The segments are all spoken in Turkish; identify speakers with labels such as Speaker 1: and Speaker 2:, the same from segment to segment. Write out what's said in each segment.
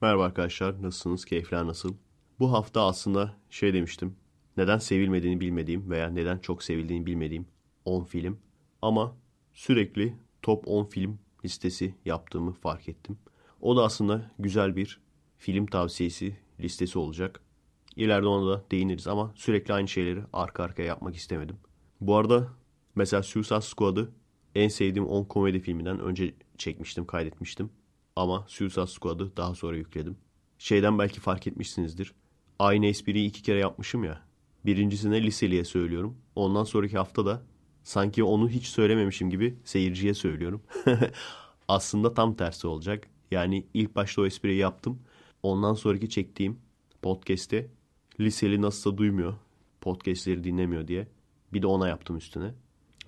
Speaker 1: Merhaba arkadaşlar, nasılsınız? Keyifler nasıl? Bu hafta aslında şey demiştim. Neden sevilmediğini bilmediğim veya neden çok sevildiğini bilmediğim 10 film. Ama sürekli top 10 film listesi yaptığımı fark ettim. O da aslında güzel bir film tavsiyesi listesi olacak. İleride ona da değiniriz ama sürekli aynı şeyleri arka arkaya yapmak istemedim. Bu arada mesela Suicide Squad'ı en sevdiğim 10 komedi filminden önce çekmiştim, kaydetmiştim. Ama Suicide Squad'ı daha sonra yükledim. Şeyden belki fark etmişsinizdir. Aynı espriyi iki kere yapmışım ya. Birincisine liseliye söylüyorum. Ondan sonraki hafta da sanki onu hiç söylememişim gibi seyirciye söylüyorum. Aslında tam tersi olacak. Yani ilk başta o espriyi yaptım. Ondan sonraki çektiğim podcast'te liseli nasılsa duymuyor. Podcast'leri dinlemiyor diye. Bir de ona yaptım üstüne.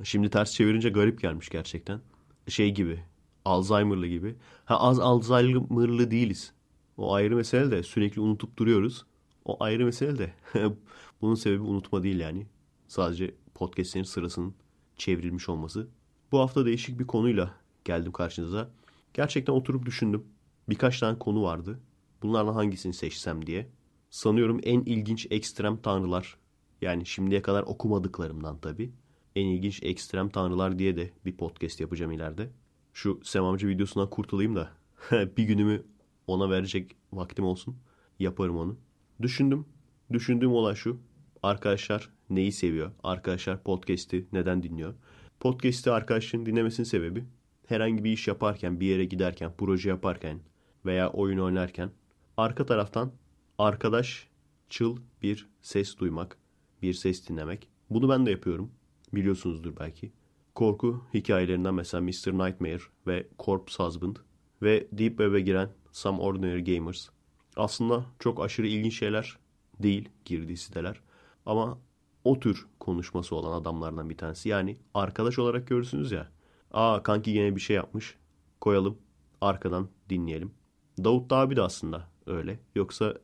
Speaker 1: Şimdi ters çevirince garip gelmiş gerçekten. Şey gibi Alzheimer'lı gibi. Ha az Alzheimer'lı değiliz. O ayrı mesele de sürekli unutup duruyoruz. O ayrı mesele de. Bunun sebebi unutma değil yani. Sadece podcastlerin sırasının çevrilmiş olması. Bu hafta değişik bir konuyla geldim karşınıza. Gerçekten oturup düşündüm. Birkaç tane konu vardı. Bunlardan hangisini seçsem diye. Sanıyorum en ilginç ekstrem tanrılar. Yani şimdiye kadar okumadıklarımdan tabii. En ilginç ekstrem tanrılar diye de bir podcast yapacağım ileride şu Semamcı videosundan kurtulayım da bir günümü ona verecek vaktim olsun. Yaparım onu. Düşündüm. Düşündüğüm olay şu. Arkadaşlar neyi seviyor? Arkadaşlar podcast'i neden dinliyor? Podcast'i arkadaşların dinlemesinin sebebi herhangi bir iş yaparken, bir yere giderken, proje yaparken veya oyun oynarken arka taraftan arkadaş çıl bir ses duymak, bir ses dinlemek. Bunu ben de yapıyorum. Biliyorsunuzdur belki korku hikayelerinden mesela Mr. Nightmare ve Corpse Husband ve Deep Web'e giren Some Ordinary Gamers. Aslında çok aşırı ilginç şeyler değil girdiği siteler. Ama o tür konuşması olan adamlardan bir tanesi. Yani arkadaş olarak görürsünüz ya. Aa kanki yine bir şey yapmış. Koyalım. Arkadan dinleyelim. Davut da abi de aslında öyle. Yoksa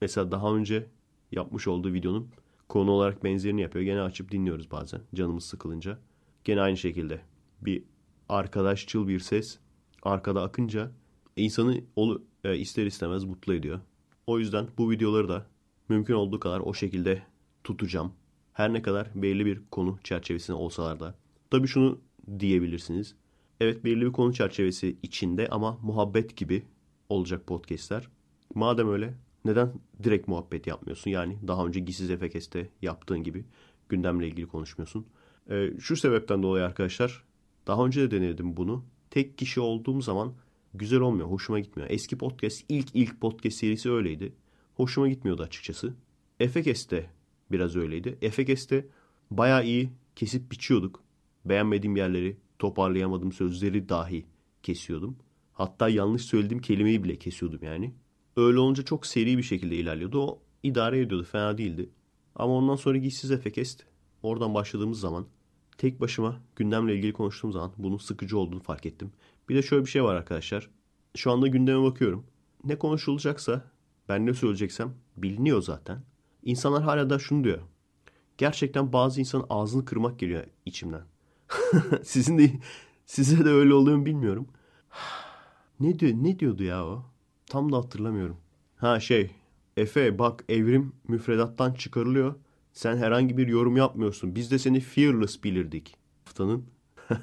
Speaker 1: mesela daha önce yapmış olduğu videonun konu olarak benzerini yapıyor. Gene açıp dinliyoruz bazen canımız sıkılınca. Gene aynı şekilde bir arkadaşçıl bir ses arkada akınca insanı olu, e, ister istemez mutlu ediyor. O yüzden bu videoları da mümkün olduğu kadar o şekilde tutacağım. Her ne kadar belli bir konu çerçevesinde olsalar da. Tabii şunu diyebilirsiniz. Evet belli bir konu çerçevesi içinde ama muhabbet gibi olacak podcastler. Madem öyle neden direkt muhabbet yapmıyorsun? Yani daha önce Gisiz Efekes'te yaptığın gibi gündemle ilgili konuşmuyorsun. E, şu sebepten dolayı arkadaşlar daha önce de denedim bunu. Tek kişi olduğum zaman güzel olmuyor. Hoşuma gitmiyor. Eski podcast ilk ilk podcast serisi öyleydi. Hoşuma gitmiyordu açıkçası. Efekes'te biraz öyleydi. Efekes'te baya iyi kesip biçiyorduk. Beğenmediğim yerleri, toparlayamadığım sözleri dahi kesiyordum. Hatta yanlış söylediğim kelimeyi bile kesiyordum yani. Öyle olunca çok seri bir şekilde ilerliyordu. O idare ediyordu. Fena değildi. Ama ondan sonra giysiz Efekest Oradan başladığımız zaman tek başıma gündemle ilgili konuştuğum zaman bunun sıkıcı olduğunu fark ettim. Bir de şöyle bir şey var arkadaşlar. Şu anda gündeme bakıyorum. Ne konuşulacaksa ben ne söyleyeceksem biliniyor zaten. İnsanlar hala da şunu diyor. Gerçekten bazı insanın ağzını kırmak geliyor içimden. Sizin de size de öyle oluyor bilmiyorum. ne diyor ne diyordu ya o? Tam da hatırlamıyorum. Ha şey Efe bak evrim müfredattan çıkarılıyor. Sen herhangi bir yorum yapmıyorsun. Biz de seni fearless bilirdik. Haftanın.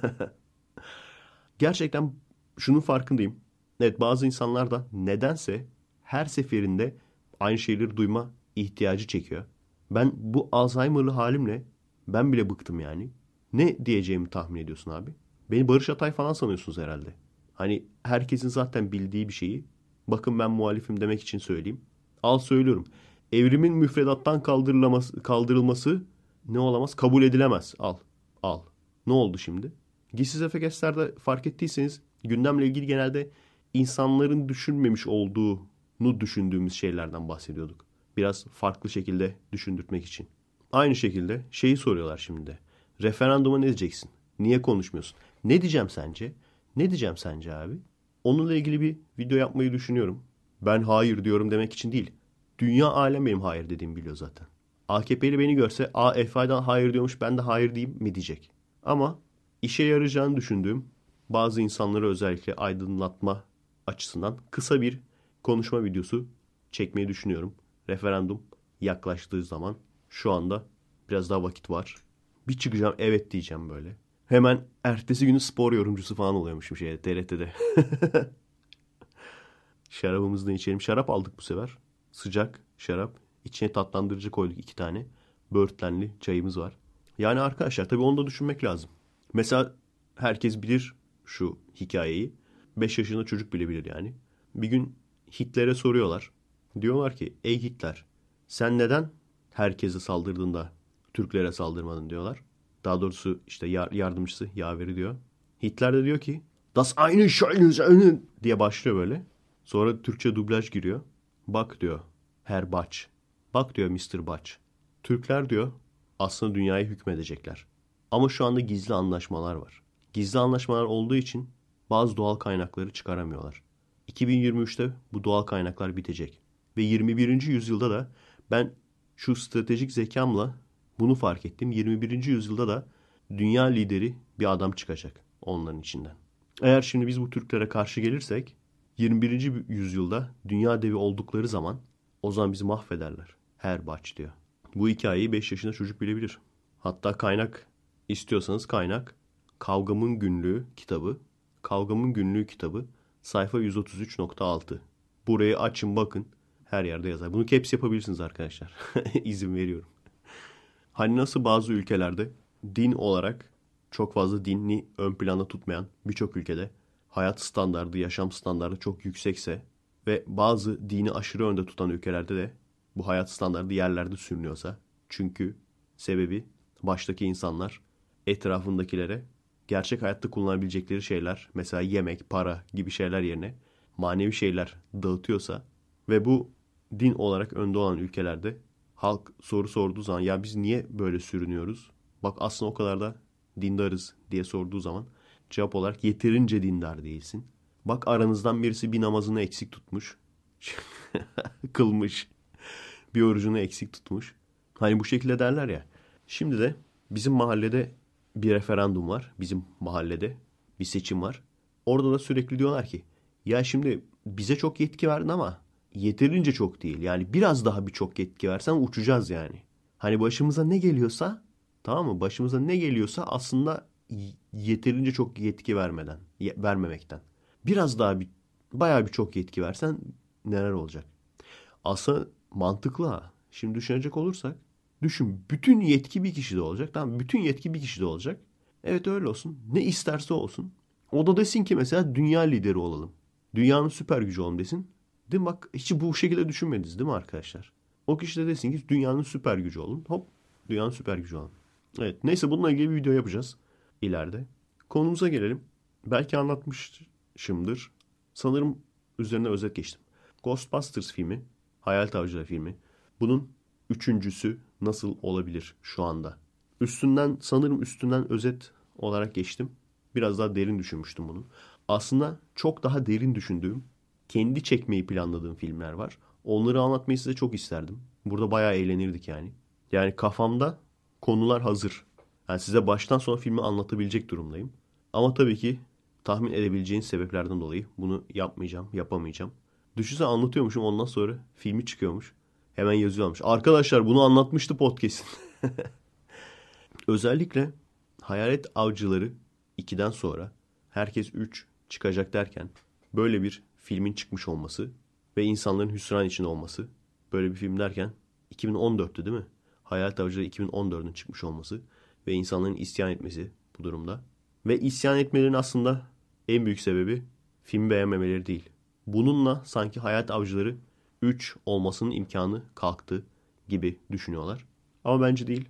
Speaker 1: Gerçekten şunun farkındayım. Evet bazı insanlar da nedense her seferinde aynı şeyleri duyma ihtiyacı çekiyor. Ben bu Alzheimer'lı halimle ben bile bıktım yani. Ne diyeceğimi tahmin ediyorsun abi? Beni Barış Atay falan sanıyorsunuz herhalde. Hani herkesin zaten bildiği bir şeyi bakın ben muhalifim demek için söyleyeyim. Al söylüyorum evrimin müfredattan kaldırılması, kaldırılması ne olamaz? Kabul edilemez. Al. Al. Ne oldu şimdi? Gizsiz Efekesler'de fark ettiyseniz gündemle ilgili genelde insanların düşünmemiş olduğunu düşündüğümüz şeylerden bahsediyorduk. Biraz farklı şekilde düşündürtmek için. Aynı şekilde şeyi soruyorlar şimdi de. Referanduma ne diyeceksin? Niye konuşmuyorsun? Ne diyeceğim sence? Ne diyeceğim sence abi? Onunla ilgili bir video yapmayı düşünüyorum. Ben hayır diyorum demek için değil. Dünya alem benim hayır dediğimi biliyor zaten. AKP'li beni görse a EFA'dan hayır diyormuş ben de hayır diyeyim mi diyecek. Ama işe yarayacağını düşündüğüm bazı insanları özellikle aydınlatma açısından kısa bir konuşma videosu çekmeyi düşünüyorum. Referandum yaklaştığı zaman şu anda biraz daha vakit var. Bir çıkacağım evet diyeceğim böyle. Hemen ertesi günü spor yorumcusu falan oluyormuşum şeyde TRT'de. Şarabımızı da içelim. Şarap aldık bu sefer. Sıcak şarap. İçine tatlandırıcı koyduk iki tane. Böğürtlenli çayımız var. Yani arkadaşlar tabii onu da düşünmek lazım. Mesela herkes bilir şu hikayeyi. 5 yaşında çocuk bile bilir yani. Bir gün Hitler'e soruyorlar. Diyorlar ki ey Hitler sen neden herkese saldırdığında Türklere saldırmadın diyorlar. Daha doğrusu işte yardımcısı yaveri diyor. Hitler de diyor ki Das eine Scheine diye başlıyor böyle. Sonra Türkçe dublaj giriyor. Bak diyor Herr Baç. Bak diyor Mr. Baç. Türkler diyor aslında dünyaya hükmedecekler. Ama şu anda gizli anlaşmalar var. Gizli anlaşmalar olduğu için bazı doğal kaynakları çıkaramıyorlar. 2023'te bu doğal kaynaklar bitecek. Ve 21. yüzyılda da ben şu stratejik zekamla bunu fark ettim. 21. yüzyılda da dünya lideri bir adam çıkacak onların içinden. Eğer şimdi biz bu Türklere karşı gelirsek 21. yüzyılda dünya devi oldukları zaman o zaman bizi mahvederler. Her baş diyor. Bu hikayeyi 5 yaşında çocuk bilebilir. Hatta kaynak istiyorsanız kaynak Kavgamın Günlüğü kitabı. Kavgamın Günlüğü kitabı sayfa 133.6. Burayı açın bakın. Her yerde yazar. Bunu caps yapabilirsiniz arkadaşlar. İzin veriyorum. Hani nasıl bazı ülkelerde din olarak çok fazla dinini ön planda tutmayan birçok ülkede hayat standardı, yaşam standardı çok yüksekse ve bazı dini aşırı önde tutan ülkelerde de bu hayat standardı yerlerde sürünüyorsa çünkü sebebi baştaki insanlar etrafındakilere gerçek hayatta kullanabilecekleri şeyler mesela yemek, para gibi şeyler yerine manevi şeyler dağıtıyorsa ve bu din olarak önde olan ülkelerde halk soru sorduğu zaman ya biz niye böyle sürünüyoruz? Bak aslında o kadar da dindarız diye sorduğu zaman cevap olarak yeterince dindar değilsin. Bak aranızdan birisi bir namazını eksik tutmuş. Kılmış. Bir orucunu eksik tutmuş. Hani bu şekilde derler ya. Şimdi de bizim mahallede bir referandum var. Bizim mahallede bir seçim var. Orada da sürekli diyorlar ki ya şimdi bize çok yetki verdin ama yeterince çok değil. Yani biraz daha bir çok yetki versen uçacağız yani. Hani başımıza ne geliyorsa tamam mı? Başımıza ne geliyorsa aslında yeterince çok yetki vermeden, vermemekten. Biraz daha bir bayağı bir çok yetki versen neler olacak? Aslında mantıklı ha. Şimdi düşünecek olursak düşün bütün yetki bir kişide olacak. Tamam bütün yetki bir kişide olacak. Evet öyle olsun. Ne isterse olsun. O da desin ki mesela dünya lideri olalım. Dünyanın süper gücü olalım desin. Değil mi? Bak hiç bu şekilde düşünmediniz değil mi arkadaşlar? O kişi de desin ki dünyanın süper gücü olun. Hop dünyanın süper gücü olun. Evet neyse bununla ilgili bir video yapacağız ileride. Konumuza gelelim. Belki anlatmışımdır. Sanırım üzerine özet geçtim. Ghostbusters filmi, Hayal Avcıları filmi. Bunun üçüncüsü nasıl olabilir şu anda? Üstünden sanırım üstünden özet olarak geçtim. Biraz daha derin düşünmüştüm bunu. Aslında çok daha derin düşündüğüm, kendi çekmeyi planladığım filmler var. Onları anlatmayı size çok isterdim. Burada bayağı eğlenirdik yani. Yani kafamda konular hazır. Yani size baştan sona filmi anlatabilecek durumdayım. Ama tabii ki tahmin edebileceğiniz sebeplerden dolayı bunu yapmayacağım, yapamayacağım. Düşünsene anlatıyormuşum ondan sonra filmi çıkıyormuş. Hemen yazıyormuş. Arkadaşlar bunu anlatmıştı podcast'in. Özellikle Hayalet Avcıları 2'den sonra herkes 3 çıkacak derken böyle bir filmin çıkmış olması ve insanların hüsran içinde olması böyle bir film derken 2014'tü değil mi? Hayalet Avcıları 2014'ün çıkmış olması ve insanların isyan etmesi bu durumda. Ve isyan etmelerinin aslında en büyük sebebi film beğenmemeleri değil. Bununla sanki Hayat Avcıları 3 olmasının imkanı kalktı gibi düşünüyorlar. Ama bence değil.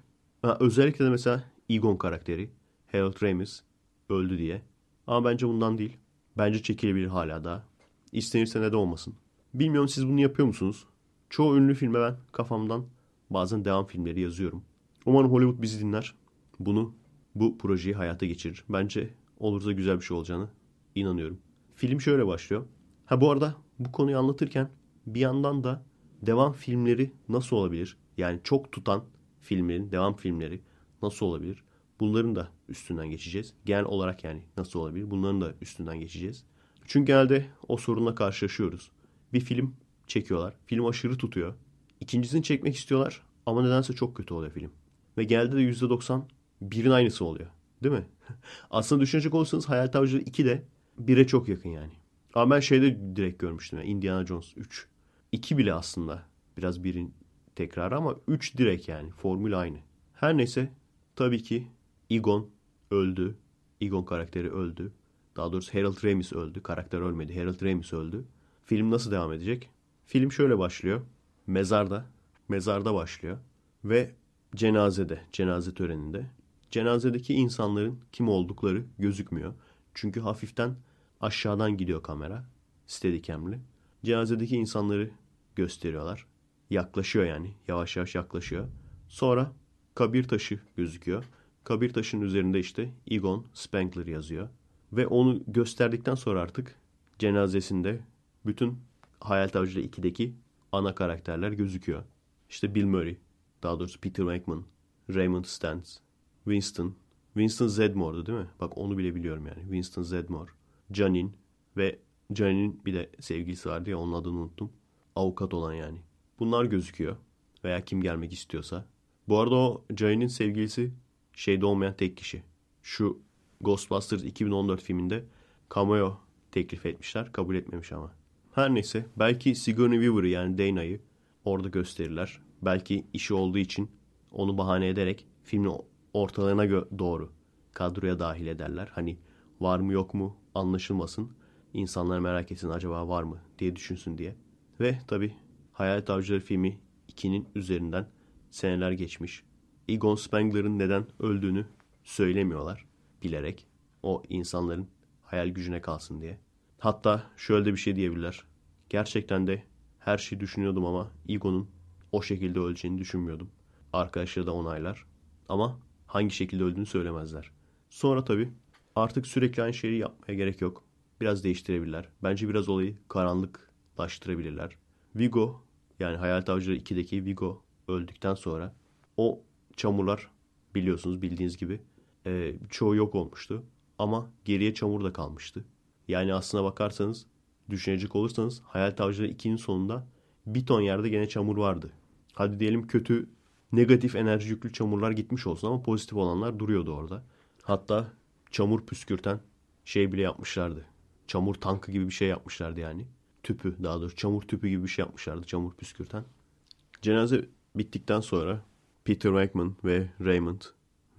Speaker 1: Özellikle de mesela Egon karakteri Harold Ramis öldü diye. Ama bence bundan değil. Bence çekilebilir hala da. İstenirse ne de olmasın. Bilmiyorum siz bunu yapıyor musunuz? Çoğu ünlü filme ben kafamdan bazen devam filmleri yazıyorum. Umarım Hollywood bizi dinler. Bunu, bu projeyi hayata geçirir. Bence olursa güzel bir şey olacağını inanıyorum. Film şöyle başlıyor. Ha bu arada bu konuyu anlatırken bir yandan da devam filmleri nasıl olabilir? Yani çok tutan filmlerin devam filmleri nasıl olabilir? Bunların da üstünden geçeceğiz. Genel olarak yani nasıl olabilir? Bunların da üstünden geçeceğiz. Çünkü genelde o sorunla karşılaşıyoruz. bir film çekiyorlar. Film aşırı tutuyor. İkincisini çekmek istiyorlar ama nedense çok kötü oluyor film. Ve genelde de %90 birin aynısı oluyor. Değil mi? Aslında düşünecek olursanız Hayal Avcıları 2 de 1'e çok yakın yani. Ama ben şeyde direkt görmüştüm. Yani Indiana Jones 3. 2 bile aslında biraz birin tekrarı ama 3 direkt yani. Formül aynı. Her neyse tabii ki Egon öldü. Egon karakteri öldü. Daha doğrusu Harold Ramis öldü. Karakter ölmedi. Harold Ramis öldü. Film nasıl devam edecek? Film şöyle başlıyor. Mezarda. Mezarda başlıyor. Ve cenazede, cenaze töreninde. Cenazedeki insanların kim oldukları gözükmüyor. Çünkü hafiften aşağıdan gidiyor kamera. Steadicam'li. Cenazedeki insanları gösteriyorlar. Yaklaşıyor yani. Yavaş yavaş yaklaşıyor. Sonra kabir taşı gözüküyor. Kabir taşının üzerinde işte Egon Spengler yazıyor. Ve onu gösterdikten sonra artık cenazesinde bütün Hayal Avcıları 2'deki ana karakterler gözüküyor. İşte Bill Murray, daha doğrusu Peter Venkman, Raymond Stantz, Winston, Winston Zedmore'du değil mi? Bak onu bile biliyorum yani. Winston Zedmore, Janine ve Janine'in bir de sevgilisi vardı ya onun adını unuttum. Avukat olan yani. Bunlar gözüküyor. Veya kim gelmek istiyorsa. Bu arada o Janine'in sevgilisi şeyde olmayan tek kişi. Şu Ghostbusters 2014 filminde cameo teklif etmişler. Kabul etmemiş ama. Her neyse belki Sigourney Weaver'ı yani Dana'yı orada gösterirler. Belki işi olduğu için onu bahane ederek filmin ortalarına doğru kadroya dahil ederler. Hani var mı yok mu anlaşılmasın. İnsanlar merak etsin acaba var mı diye düşünsün diye. Ve tabi Hayalet Avcıları filmi 2'nin üzerinden seneler geçmiş. Egon Spengler'ın neden öldüğünü söylemiyorlar bilerek. O insanların hayal gücüne kalsın diye. Hatta şöyle de bir şey diyebilirler. Gerçekten de her şeyi düşünüyordum ama Egon'un o şekilde öleceğini düşünmüyordum. Arkadaşları da onaylar. Ama hangi şekilde öldüğünü söylemezler. Sonra tabii artık sürekli aynı şeyi yapmaya gerek yok. Biraz değiştirebilirler. Bence biraz olayı karanlıklaştırabilirler. Vigo yani Hayal Avcıları 2'deki Vigo öldükten sonra o çamurlar biliyorsunuz bildiğiniz gibi e, çoğu yok olmuştu. Ama geriye çamur da kalmıştı. Yani aslına bakarsanız düşünecek olursanız Hayal Avcıları 2'nin sonunda bir ton yerde gene çamur vardı. Hadi diyelim kötü negatif enerji yüklü çamurlar gitmiş olsun ama pozitif olanlar duruyordu orada. Hatta çamur püskürten şey bile yapmışlardı. Çamur tankı gibi bir şey yapmışlardı yani. Tüpü daha doğrusu çamur tüpü gibi bir şey yapmışlardı çamur püskürten. Cenaze bittikten sonra Peter Wakeman ve Raymond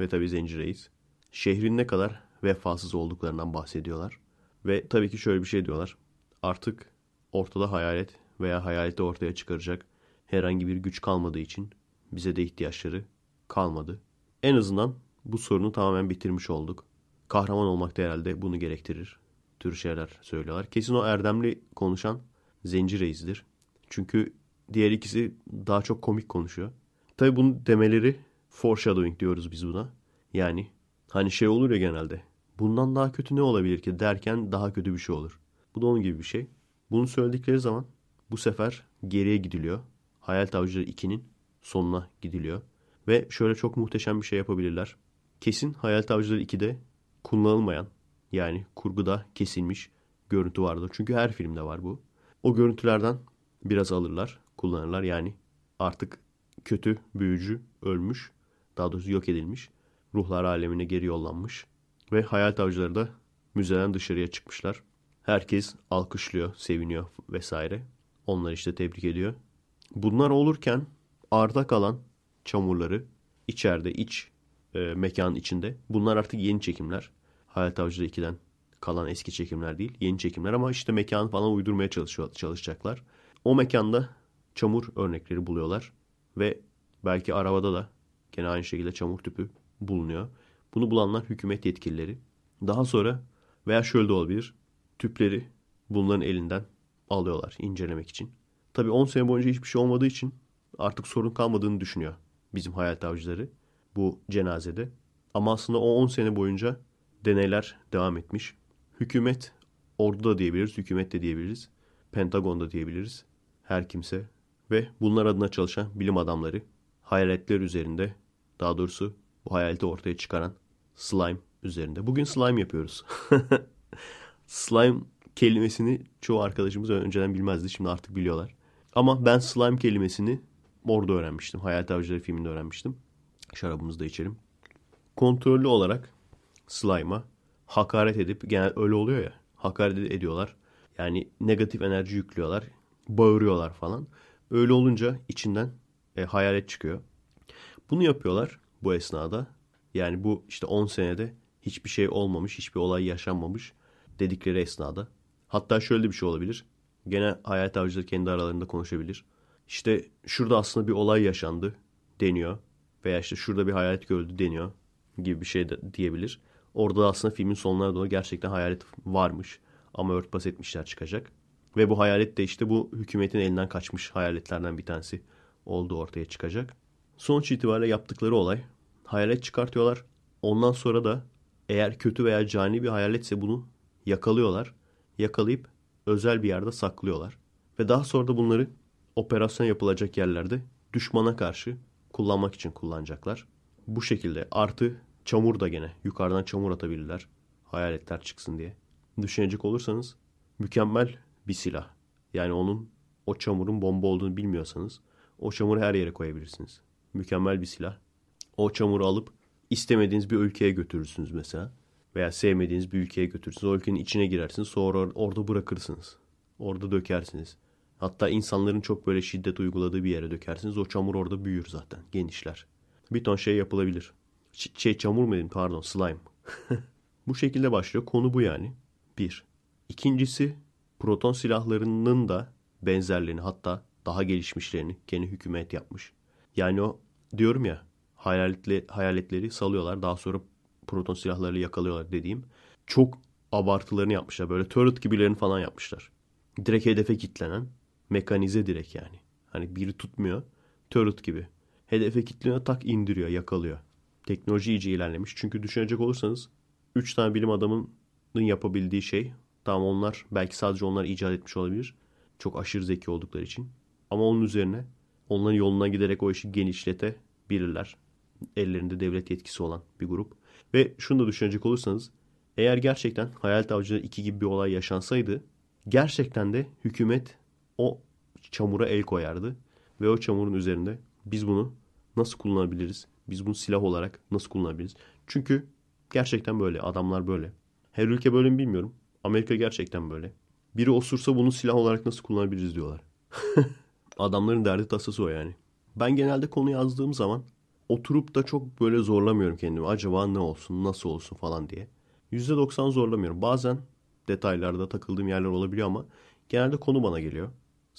Speaker 1: ve tabi Zenci Reis şehrin ne kadar vefasız olduklarından bahsediyorlar. Ve tabii ki şöyle bir şey diyorlar. Artık ortada hayalet veya hayaleti ortaya çıkaracak herhangi bir güç kalmadığı için bize de ihtiyaçları kalmadı. En azından bu sorunu tamamen bitirmiş olduk. Kahraman olmak da herhalde bunu gerektirir. Tür şeyler söylüyorlar. Kesin o erdemli konuşan Zenci Reis'dir. Çünkü diğer ikisi daha çok komik konuşuyor. Tabi bunu demeleri foreshadowing diyoruz biz buna. Yani hani şey olur ya genelde. Bundan daha kötü ne olabilir ki derken daha kötü bir şey olur. Bu da onun gibi bir şey. Bunu söyledikleri zaman bu sefer geriye gidiliyor. Hayal Avcıları 2'nin sonuna gidiliyor. Ve şöyle çok muhteşem bir şey yapabilirler. Kesin Hayal Avcıları 2'de kullanılmayan yani kurguda kesilmiş görüntü vardır. Çünkü her filmde var bu. O görüntülerden biraz alırlar, kullanırlar. Yani artık kötü büyücü ölmüş, daha doğrusu yok edilmiş. Ruhlar alemine geri yollanmış. Ve hayal avcıları da müzeden dışarıya çıkmışlar. Herkes alkışlıyor, seviniyor vesaire. Onlar işte tebrik ediyor. Bunlar olurken arda kalan çamurları içeride, iç e, mekanın içinde. Bunlar artık yeni çekimler. Hayal Avcıları 2'den kalan eski çekimler değil. Yeni çekimler ama işte mekan falan uydurmaya çalışıyor, çalışacaklar. O mekanda çamur örnekleri buluyorlar. Ve belki arabada da gene aynı şekilde çamur tüpü bulunuyor. Bunu bulanlar hükümet yetkilileri. Daha sonra veya şöyle de olabilir. Tüpleri bunların elinden alıyorlar incelemek için. Tabii 10 sene boyunca hiçbir şey olmadığı için artık sorun kalmadığını düşünüyor bizim hayal avcıları bu cenazede. Ama aslında o 10 sene boyunca deneyler devam etmiş. Hükümet, ordu da diyebiliriz, hükümet de diyebiliriz. Pentagon da diyebiliriz. Her kimse ve bunlar adına çalışan bilim adamları hayaletler üzerinde daha doğrusu bu hayaleti ortaya çıkaran slime üzerinde. Bugün slime yapıyoruz. slime kelimesini çoğu arkadaşımız önceden bilmezdi. Şimdi artık biliyorlar. Ama ben slime kelimesini orada öğrenmiştim. Hayat Avcıları filminde öğrenmiştim. Şarabımızı da içelim. Kontrollü olarak slime'a hakaret edip genel öyle oluyor ya. Hakaret ediyorlar. Yani negatif enerji yüklüyorlar. Bağırıyorlar falan. Öyle olunca içinden e, hayalet çıkıyor. Bunu yapıyorlar bu esnada. Yani bu işte 10 senede hiçbir şey olmamış, hiçbir olay yaşanmamış dedikleri esnada. Hatta şöyle bir şey olabilir. Gene hayat avcıları kendi aralarında konuşabilir. İşte şurada aslında bir olay yaşandı deniyor. Veya işte şurada bir hayalet gördü deniyor gibi bir şey de diyebilir. Orada aslında filmin sonlarına doğru gerçekten hayalet varmış. Ama örtbas etmişler çıkacak. Ve bu hayalet de işte bu hükümetin elinden kaçmış hayaletlerden bir tanesi olduğu ortaya çıkacak. Sonuç itibariyle yaptıkları olay hayalet çıkartıyorlar. Ondan sonra da eğer kötü veya cani bir hayaletse bunu yakalıyorlar. Yakalayıp özel bir yerde saklıyorlar. Ve daha sonra da bunları operasyon yapılacak yerlerde düşmana karşı kullanmak için kullanacaklar. Bu şekilde artı çamur da gene yukarıdan çamur atabilirler. Hayaletler çıksın diye. Düşünecek olursanız mükemmel bir silah. Yani onun o çamurun bomba olduğunu bilmiyorsanız o çamuru her yere koyabilirsiniz. Mükemmel bir silah. O çamuru alıp istemediğiniz bir ülkeye götürürsünüz mesela. Veya sevmediğiniz bir ülkeye götürürsünüz. O ülkenin içine girersiniz. Sonra orada bırakırsınız. Orada dökersiniz. Hatta insanların çok böyle şiddet uyguladığı bir yere dökersiniz. O çamur orada büyür zaten. Genişler. Bir ton şey yapılabilir. Ç- şey çamur mu dedim pardon slime. bu şekilde başlıyor. Konu bu yani. Bir. İkincisi proton silahlarının da benzerlerini hatta daha gelişmişlerini gene hükümet yapmış. Yani o diyorum ya hayaletli, hayaletleri salıyorlar daha sonra proton silahlarıyla yakalıyorlar dediğim. Çok abartılarını yapmışlar. Böyle turret gibilerini falan yapmışlar. Direkt hedefe kitlenen mekanize direkt yani. Hani biri tutmuyor turret gibi. Hedefe kilitliyor tak indiriyor yakalıyor. Teknoloji iyice ilerlemiş. Çünkü düşünecek olursanız 3 tane bilim adamının yapabildiği şey tamam onlar belki sadece onlar icat etmiş olabilir. Çok aşırı zeki oldukları için. Ama onun üzerine onların yoluna giderek o işi genişletebilirler. Ellerinde devlet yetkisi olan bir grup. Ve şunu da düşünecek olursanız eğer gerçekten Hayal Avcıları 2 gibi bir olay yaşansaydı gerçekten de hükümet o çamura el koyardı. Ve o çamurun üzerinde biz bunu nasıl kullanabiliriz? Biz bunu silah olarak nasıl kullanabiliriz? Çünkü gerçekten böyle. Adamlar böyle. Her ülke böyle mi bilmiyorum. Amerika gerçekten böyle. Biri osursa bunu silah olarak nasıl kullanabiliriz diyorlar. Adamların derdi tasası o yani. Ben genelde konu yazdığım zaman oturup da çok böyle zorlamıyorum kendimi. Acaba ne olsun, nasıl olsun falan diye. %90 zorlamıyorum. Bazen detaylarda takıldığım yerler olabiliyor ama genelde konu bana geliyor.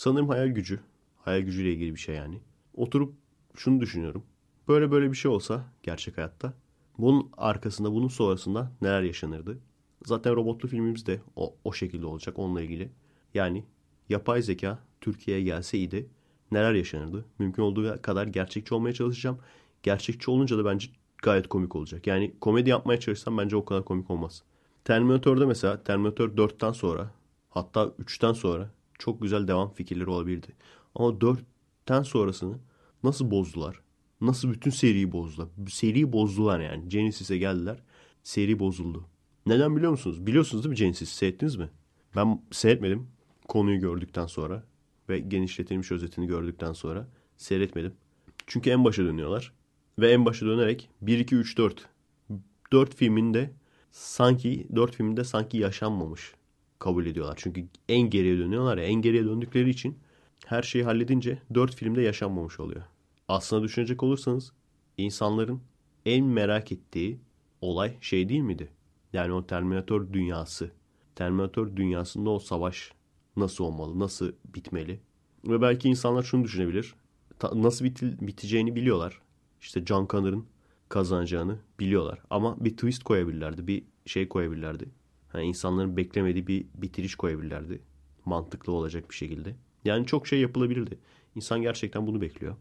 Speaker 1: Sanırım hayal gücü. Hayal gücüyle ilgili bir şey yani. Oturup şunu düşünüyorum. Böyle böyle bir şey olsa gerçek hayatta bunun arkasında bunun sonrasında neler yaşanırdı? Zaten robotlu filmimiz de o, o şekilde olacak onunla ilgili. Yani yapay zeka Türkiye'ye gelseydi neler yaşanırdı? Mümkün olduğu kadar gerçekçi olmaya çalışacağım. Gerçekçi olunca da bence gayet komik olacak. Yani komedi yapmaya çalışsam bence o kadar komik olmaz. Terminator'da mesela Terminator 4'ten sonra hatta 3'ten sonra çok güzel devam fikirleri olabilirdi. Ama 4'ten sonrasını nasıl bozdular? Nasıl bütün seriyi bozdular? Seriyi bozdular yani. Genesis'e geldiler. Seri bozuldu. Neden biliyor musunuz? Biliyorsunuz değil mi Genesis? Seyrettiniz mi? Ben seyretmedim. Konuyu gördükten sonra ve genişletilmiş özetini gördükten sonra seyretmedim. Çünkü en başa dönüyorlar. Ve en başa dönerek 1, 2, 3, 4. 4 filminde sanki 4 filminde sanki yaşanmamış kabul ediyorlar. Çünkü en geriye dönüyorlar ya. En geriye döndükleri için her şeyi halledince 4 filmde yaşanmamış oluyor. Aslında düşünecek olursanız insanların en merak ettiği olay şey değil miydi? Yani o Terminator dünyası. Terminator dünyasında o savaş nasıl olmalı, nasıl bitmeli? Ve belki insanlar şunu düşünebilir. nasıl biti biteceğini biliyorlar. İşte John Connor'ın kazanacağını biliyorlar. Ama bir twist koyabilirlerdi, bir şey koyabilirlerdi. Yani insanların beklemediği bir bitiriş koyabilirlerdi. Mantıklı olacak bir şekilde. Yani çok şey yapılabilirdi. İnsan gerçekten bunu bekliyor.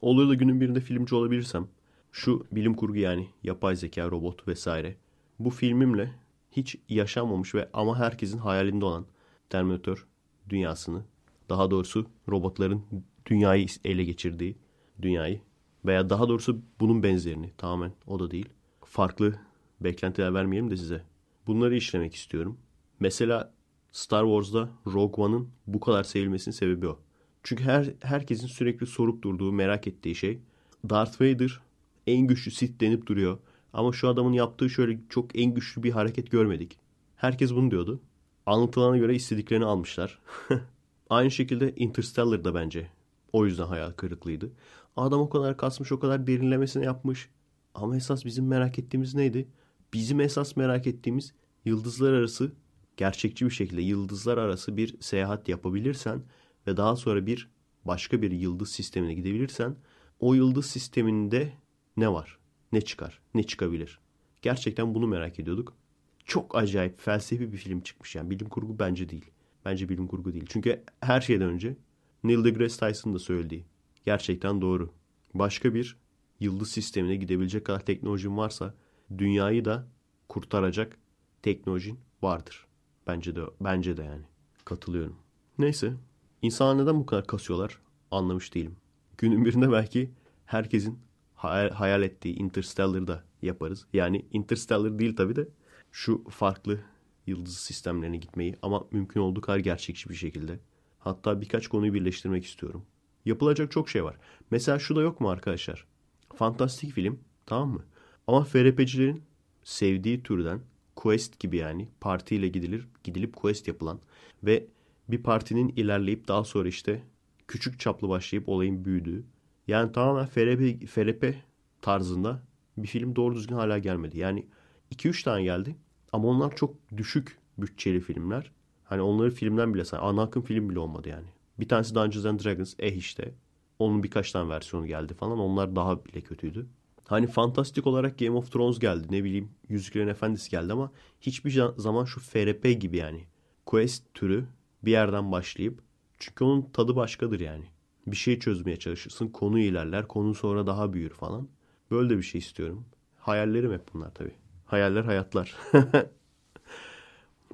Speaker 1: Olur da günün birinde filmci olabilirsem şu bilim kurgu yani yapay zeka, robot vesaire bu filmimle hiç yaşanmamış ve ama herkesin hayalinde olan Terminator dünyasını daha doğrusu robotların dünyayı ele geçirdiği dünyayı veya daha doğrusu bunun benzerini tamamen o da değil. Farklı beklentiler vermeyelim de size. Bunları işlemek istiyorum. Mesela Star Wars'da Rogue One'ın bu kadar sevilmesinin sebebi o. Çünkü her herkesin sürekli sorup durduğu, merak ettiği şey Darth Vader en güçlü Sith denip duruyor. Ama şu adamın yaptığı şöyle çok en güçlü bir hareket görmedik. Herkes bunu diyordu. Anlatılana göre istediklerini almışlar. Aynı şekilde Interstellar'da bence. O yüzden hayal kırıklığıydı. Adam o kadar kasmış, o kadar derinlemesine yapmış. Ama esas bizim merak ettiğimiz neydi? Bizim esas merak ettiğimiz yıldızlar arası gerçekçi bir şekilde yıldızlar arası bir seyahat yapabilirsen ve daha sonra bir başka bir yıldız sistemine gidebilirsen o yıldız sisteminde ne var? Ne çıkar? Ne çıkabilir? Gerçekten bunu merak ediyorduk. Çok acayip felsefi bir film çıkmış yani. Bilim kurgu bence değil. Bence bilim kurgu değil. Çünkü her şeyden önce Neil deGrasse Tyson'ın da söylediği gerçekten doğru. Başka bir yıldız sistemine gidebilecek kadar teknolojin varsa dünyayı da kurtaracak teknolojin vardır. Bence de bence de yani. Katılıyorum. Neyse. İnsanlar neden bu kadar kasıyorlar? Anlamış değilim. Günün birinde belki herkesin hayal, hayal ettiği Interstellar'da yaparız. Yani Interstellar değil tabii de şu farklı yıldız sistemlerine gitmeyi ama mümkün olduğu kadar gerçekçi bir şekilde. Hatta birkaç konuyu birleştirmek istiyorum. Yapılacak çok şey var. Mesela şu da yok mu arkadaşlar? Fantastik film tamam mı? Ama FRP'cilerin sevdiği türden quest gibi yani partiyle gidilir, gidilip quest yapılan ve bir partinin ilerleyip daha sonra işte küçük çaplı başlayıp olayın büyüdüğü. Yani tamamen FRP, FRP tarzında bir film doğru düzgün hala gelmedi. Yani 2-3 tane geldi ama onlar çok düşük bütçeli filmler. Hani onları filmden bile say. Ana akım film bile olmadı yani. Bir tanesi Dungeons and Dragons. Eh işte. Onun birkaç tane versiyonu geldi falan. Onlar daha bile kötüydü. Hani fantastik olarak Game of Thrones geldi. Ne bileyim Yüzüklerin Efendisi geldi ama hiçbir zaman şu FRP gibi yani. Quest türü bir yerden başlayıp çünkü onun tadı başkadır yani. Bir şey çözmeye çalışırsın. Konu ilerler. Konu sonra daha büyür falan. Böyle de bir şey istiyorum. Hayallerim hep bunlar tabii. Hayaller hayatlar.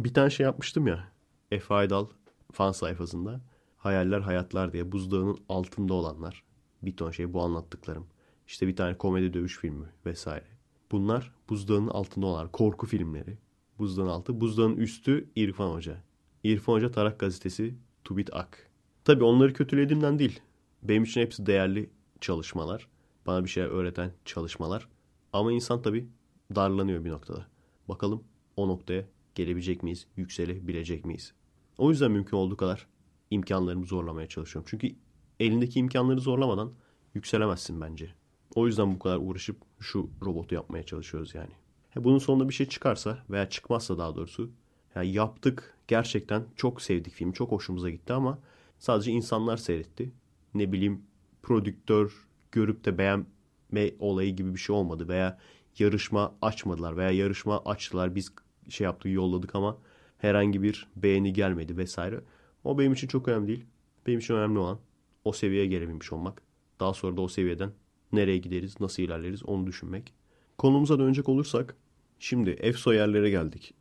Speaker 1: bir tane şey yapmıştım ya. Efe Aydal fan sayfasında. Hayaller hayatlar diye buzdağının altında olanlar. Bir ton şey bu anlattıklarım. İşte bir tane komedi dövüş filmi vesaire. Bunlar buzdağının altında olan korku filmleri. Buzdağın altı. Buzdağın üstü İrfan Hoca. İrfan Hoca Tarak Gazetesi Tubit Ak. Tabi onları kötülediğimden değil. Benim için hepsi değerli çalışmalar. Bana bir şey öğreten çalışmalar. Ama insan tabi darlanıyor bir noktada. Bakalım o noktaya gelebilecek miyiz? Yükselebilecek miyiz? O yüzden mümkün olduğu kadar imkanlarımı zorlamaya çalışıyorum. Çünkü elindeki imkanları zorlamadan yükselemezsin bence. O yüzden bu kadar uğraşıp şu robotu yapmaya çalışıyoruz yani. Bunun sonunda bir şey çıkarsa veya çıkmazsa daha doğrusu yani yaptık gerçekten çok sevdik film çok hoşumuza gitti ama sadece insanlar seyretti. Ne bileyim prodüktör görüp de beğenme olayı gibi bir şey olmadı veya yarışma açmadılar veya yarışma açtılar biz şey yaptık yolladık ama herhangi bir beğeni gelmedi vesaire. O benim için çok önemli değil. Benim için önemli olan o seviyeye gelebilmiş olmak. Daha sonra da o seviyeden nereye gideriz, nasıl ilerleriz onu düşünmek. Konumuza dönecek olursak şimdi EFSO yerlere geldik.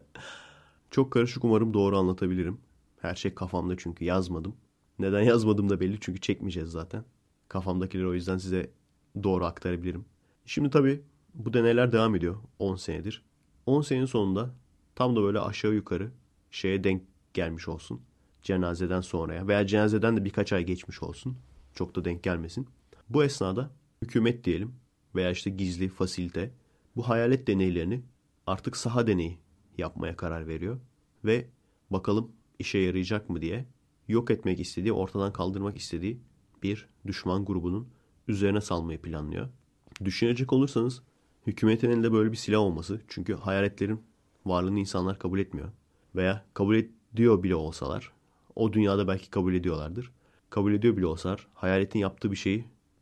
Speaker 1: çok karışık umarım doğru anlatabilirim. Her şey kafamda çünkü yazmadım. Neden yazmadım da belli çünkü çekmeyeceğiz zaten. Kafamdakileri o yüzden size doğru aktarabilirim. Şimdi tabii bu deneyler devam ediyor 10 senedir. 10 senenin sonunda tam da böyle aşağı yukarı şeye denk gelmiş olsun. Cenazeden sonraya veya cenazeden de birkaç ay geçmiş olsun. Çok da denk gelmesin. Bu esnada hükümet diyelim veya işte gizli fasilite bu hayalet deneylerini artık saha deneyi yapmaya karar veriyor. Ve bakalım işe yarayacak mı diye yok etmek istediği, ortadan kaldırmak istediği bir düşman grubunun üzerine salmayı planlıyor. Düşünecek olursanız hükümetin elinde böyle bir silah olması çünkü hayaletlerin varlığını insanlar kabul etmiyor. Veya kabul ediyor bile olsalar o dünyada belki kabul ediyorlardır. Kabul ediyor bile olsalar hayaletin yaptığı bir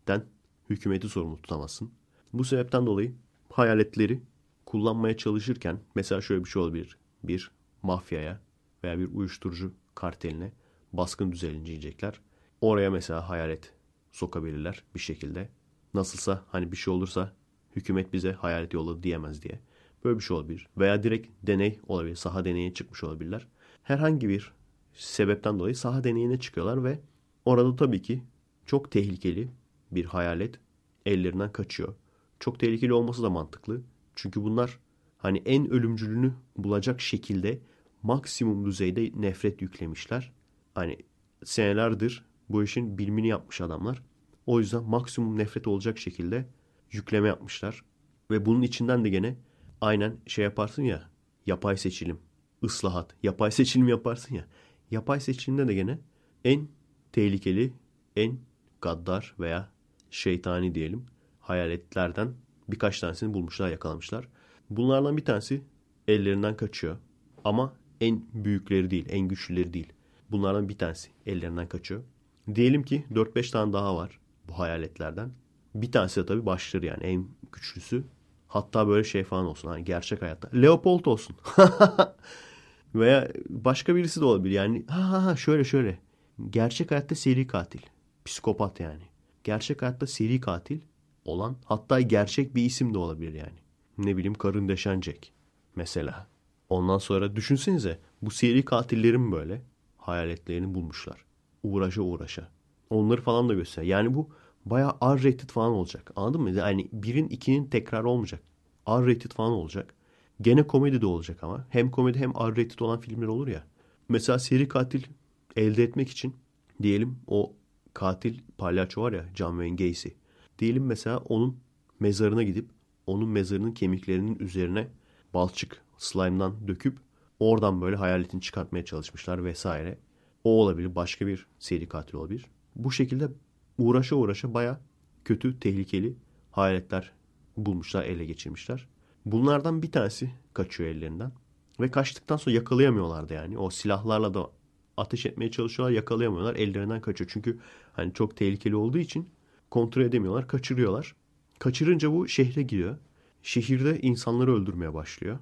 Speaker 1: şeyden hükümeti sorumlu tutamazsın. Bu sebepten dolayı hayaletleri kullanmaya çalışırken mesela şöyle bir şey olabilir. Bir mafyaya veya bir uyuşturucu karteline baskın düzenleyecekler. Oraya mesela hayalet sokabilirler bir şekilde. Nasılsa hani bir şey olursa hükümet bize hayalet yolladı diyemez diye. Böyle bir şey olabilir. Veya direkt deney olabilir. Saha deneyine çıkmış olabilirler. Herhangi bir sebepten dolayı saha deneyine çıkıyorlar ve orada tabii ki çok tehlikeli bir hayalet ellerinden kaçıyor. Çok tehlikeli olması da mantıklı. Çünkü bunlar hani en ölümcülünü bulacak şekilde maksimum düzeyde nefret yüklemişler. Hani senelerdir bu işin bilimini yapmış adamlar. O yüzden maksimum nefret olacak şekilde yükleme yapmışlar. Ve bunun içinden de gene aynen şey yaparsın ya yapay seçilim, ıslahat, yapay seçilim yaparsın ya. Yapay seçilimde de gene en tehlikeli, en gaddar veya şeytani diyelim hayaletlerden birkaç tanesini bulmuşlar, yakalamışlar. Bunlardan bir tanesi ellerinden kaçıyor. Ama en büyükleri değil, en güçlüleri değil. Bunlardan bir tanesi ellerinden kaçıyor. Diyelim ki 4-5 tane daha var bu hayaletlerden. Bir tanesi de tabii başları yani en güçlüsü. Hatta böyle şey falan olsun hani gerçek hayatta. Leopold olsun. Veya başka birisi de olabilir. Yani ha ha şöyle şöyle. Gerçek hayatta seri katil. Psikopat yani. Gerçek hayatta seri katil olan hatta gerçek bir isim de olabilir yani. Ne bileyim Karın Deşen mesela. Ondan sonra düşünsenize bu seri katillerin böyle hayaletlerini bulmuşlar. Uğraşa uğraşa. Onları falan da göster. Yani bu bayağı R-rated falan olacak. Anladın mı? Yani birin ikinin tekrar olmayacak. R-rated falan olacak. Gene komedi de olacak ama. Hem komedi hem R-rated olan filmler olur ya. Mesela seri katil elde etmek için diyelim o katil palyaço var ya John Wayne Gacy. Diyelim mesela onun mezarına gidip onun mezarının kemiklerinin üzerine balçık slime'dan döküp oradan böyle hayaletini çıkartmaya çalışmışlar vesaire. O olabilir. Başka bir seri katil olabilir. Bu şekilde uğraşa uğraşa baya kötü, tehlikeli hayaletler bulmuşlar, ele geçirmişler. Bunlardan bir tanesi kaçıyor ellerinden. Ve kaçtıktan sonra yakalayamıyorlardı yani. O silahlarla da ateş etmeye çalışıyorlar, yakalayamıyorlar. Ellerinden kaçıyor. Çünkü hani çok tehlikeli olduğu için kontrol edemiyorlar, kaçırıyorlar. Kaçırınca bu şehre gidiyor. Şehirde insanları öldürmeye başlıyor.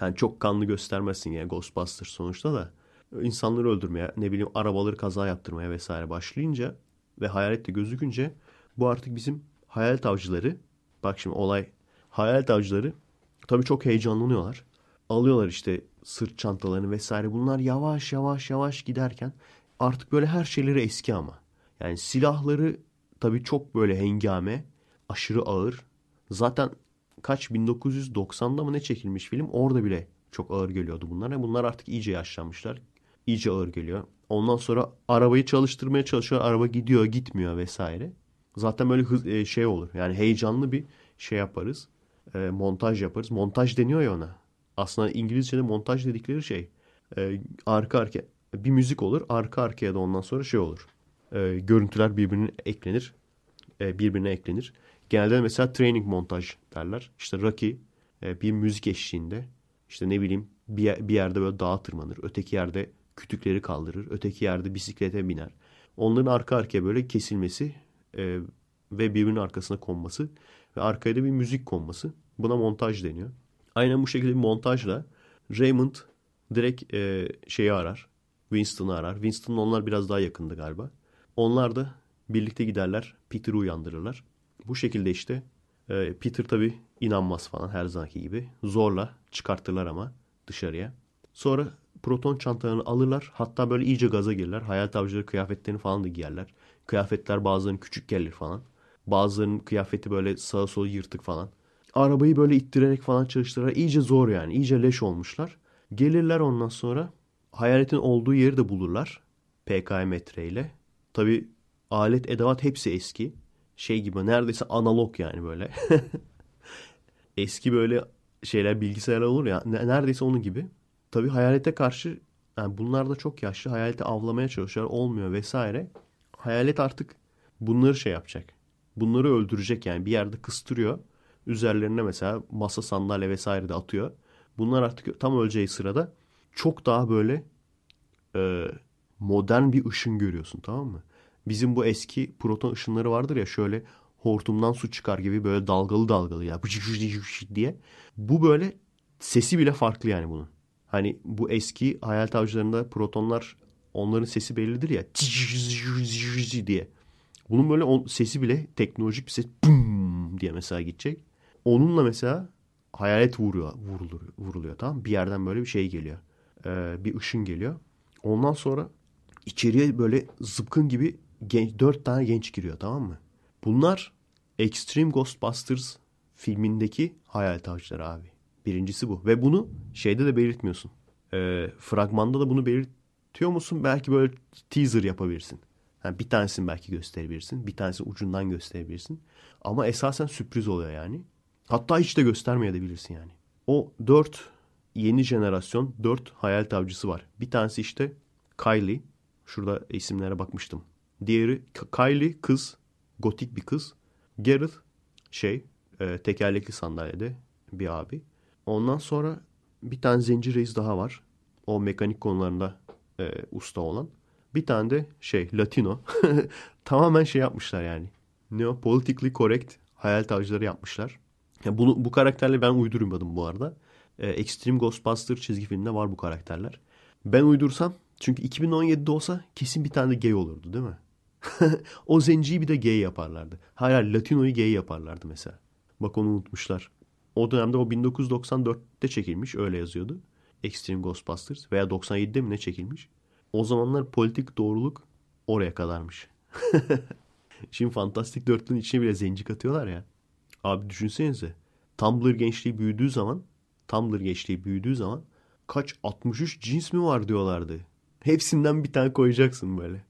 Speaker 1: Yani çok kanlı göstermezsin yani Ghostbusters sonuçta da. insanları öldürmeye, ne bileyim arabaları kaza yaptırmaya vesaire başlayınca ve hayalet de gözükünce bu artık bizim hayalet avcıları. Bak şimdi olay hayalet avcıları tabii çok heyecanlanıyorlar. Alıyorlar işte sırt çantalarını vesaire. Bunlar yavaş yavaş yavaş giderken artık böyle her şeyleri eski ama. Yani silahları tabii çok böyle hengame, aşırı ağır. Zaten kaç 1990'da mı ne çekilmiş film orada bile çok ağır geliyordu bunlar. Bunlar artık iyice yaşlanmışlar. İyice ağır geliyor. Ondan sonra arabayı çalıştırmaya çalışıyor. Araba gidiyor gitmiyor vesaire. Zaten böyle hız, e, şey olur. Yani heyecanlı bir şey yaparız. E, montaj yaparız. Montaj deniyor ya ona. Aslında İngilizce'de montaj dedikleri şey. E, arka arka bir müzik olur. Arka arkaya da ondan sonra şey olur. E, görüntüler birbirine eklenir. E, birbirine eklenir. Genelde mesela training montaj derler. İşte Rocky e, bir müzik eşliğinde işte ne bileyim bir, bir yerde böyle dağa tırmanır. Öteki yerde kütükleri kaldırır. Öteki yerde bisiklete biner. Onların arka arkaya böyle kesilmesi e, ve birbirinin arkasına konması ve arkaya da bir müzik konması. Buna montaj deniyor. Aynen bu şekilde bir montajla Raymond direkt e, şeyi arar. Winston'ı arar. Winston'la onlar biraz daha yakındı galiba. Onlar da birlikte giderler. Peter'ı uyandırırlar. Bu şekilde işte e, Peter tabi inanmaz falan her zamanki gibi. Zorla çıkartırlar ama dışarıya. Sonra proton çantalarını alırlar. Hatta böyle iyice gaza gelirler. Hayal avcıları kıyafetlerini falan da giyerler. Kıyafetler bazılarının küçük gelir falan. Bazılarının kıyafeti böyle sağa sola yırtık falan. Arabayı böyle ittirerek falan çalıştırırlar. İyice zor yani. İyice leş olmuşlar. Gelirler ondan sonra hayaletin olduğu yeri de bulurlar. PKM metreyle. Tabi alet edevat hepsi eski. Şey gibi neredeyse analog yani böyle. eski böyle şeyler bilgisayarlar olur ya. Neredeyse onun gibi. Tabi hayalete karşı yani bunlar da çok yaşlı. Hayaleti avlamaya çalışıyor. Olmuyor vesaire. Hayalet artık bunları şey yapacak. Bunları öldürecek yani. Bir yerde kıstırıyor. Üzerlerine mesela masa sandalye vesaire de atıyor. Bunlar artık tam öleceği sırada çok daha böyle e, modern bir ışın görüyorsun tamam mı? Bizim bu eski proton ışınları vardır ya şöyle hortumdan su çıkar gibi böyle dalgalı dalgalı ya diye. Bu böyle sesi bile farklı yani bunun. Hani bu eski hayal avcılarında protonlar onların sesi bellidir ya diye. Bunun böyle on, sesi bile teknolojik bir ses bum diye mesela gidecek. Onunla mesela hayalet vuruyor, vurulur, vuruluyor tamam Bir yerden böyle bir şey geliyor. Ee, bir ışın geliyor. Ondan sonra içeriye böyle zıpkın gibi genç, dört tane genç giriyor tamam mı? Bunlar Extreme Ghostbusters filmindeki hayal avcıları abi. Birincisi bu. Ve bunu şeyde de belirtmiyorsun. e, fragmanda da bunu belirtiyor musun? Belki böyle teaser yapabilirsin. Yani bir tanesini belki gösterebilirsin. Bir tanesini ucundan gösterebilirsin. Ama esasen sürpriz oluyor yani. Hatta hiç de göstermeyebilirsin yani. O dört yeni jenerasyon dört hayal tavcısı var. Bir tanesi işte Kylie. Şurada isimlere bakmıştım. Diğeri Kylie kız. Gotik bir kız. Gareth şey e, tekerlekli sandalyede bir abi. Ondan sonra bir tane zenci reis daha var. O mekanik konularında e, usta olan. Bir tane de şey Latino. Tamamen şey yapmışlar yani. Ne o? Politically correct hayal tavcıları yapmışlar. Yani bunu, bu karakterle ben uydurmadım bu arada. E, Extreme Ghostbuster çizgi filminde var bu karakterler. Ben uydursam çünkü 2017'de olsa kesin bir tane de gay olurdu değil mi? o zenciyi bir de gay yaparlardı. Hayır Latino'yu gay yaparlardı mesela. Bak onu unutmuşlar. O dönemde o 1994'te çekilmiş öyle yazıyordu. Extreme Ghostbusters veya 97'de mi ne çekilmiş? O zamanlar politik doğruluk oraya kadarmış. Şimdi Fantastic Dörtlüğün içine bile zenci katıyorlar ya. Abi düşünsenize. Tumblr gençliği büyüdüğü zaman Tumblr gençliği büyüdüğü zaman kaç 63 cins mi var diyorlardı. Hepsinden bir tane koyacaksın böyle.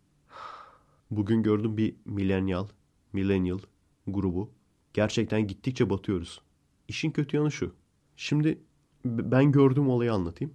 Speaker 1: Bugün gördüm bir millennial, millennial grubu. Gerçekten gittikçe batıyoruz. İşin kötü yanı şu. Şimdi ben gördüğüm olayı anlatayım.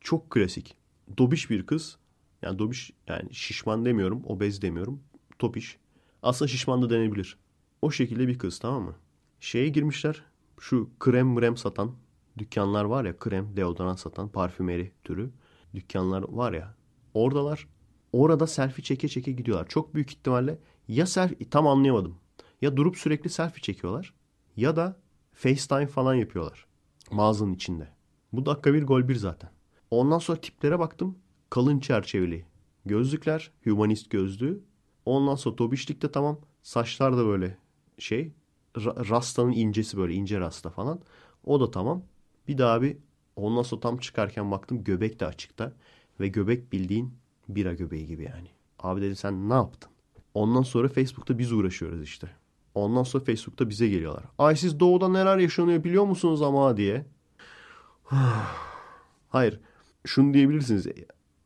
Speaker 1: Çok klasik. Dobiş bir kız. Yani dobiş yani şişman demiyorum, obez demiyorum. Topiş. Aslında şişman da denebilir. O şekilde bir kız tamam mı? Şeye girmişler. Şu krem mrem satan dükkanlar var ya krem, deodorant satan parfümeri türü dükkanlar var ya. Oradalar orada selfie çeke çeke gidiyorlar. Çok büyük ihtimalle ya selfie tam anlayamadım. Ya durup sürekli selfie çekiyorlar ya da FaceTime falan yapıyorlar mağazanın içinde. Bu dakika bir gol bir zaten. Ondan sonra tiplere baktım. Kalın çerçeveli gözlükler, humanist gözlüğü. Ondan sonra tobişlik de tamam. Saçlar da böyle şey. Rastanın incesi böyle ince rasta falan. O da tamam. Bir daha bir ondan sonra tam çıkarken baktım göbek de açıkta. Ve göbek bildiğin bira göbeği gibi yani. Abi dedi sen ne yaptın? Ondan sonra Facebook'ta biz uğraşıyoruz işte. Ondan sonra Facebook'ta bize geliyorlar. Ay siz doğuda neler yaşanıyor biliyor musunuz ama diye. Hayır. Şunu diyebilirsiniz.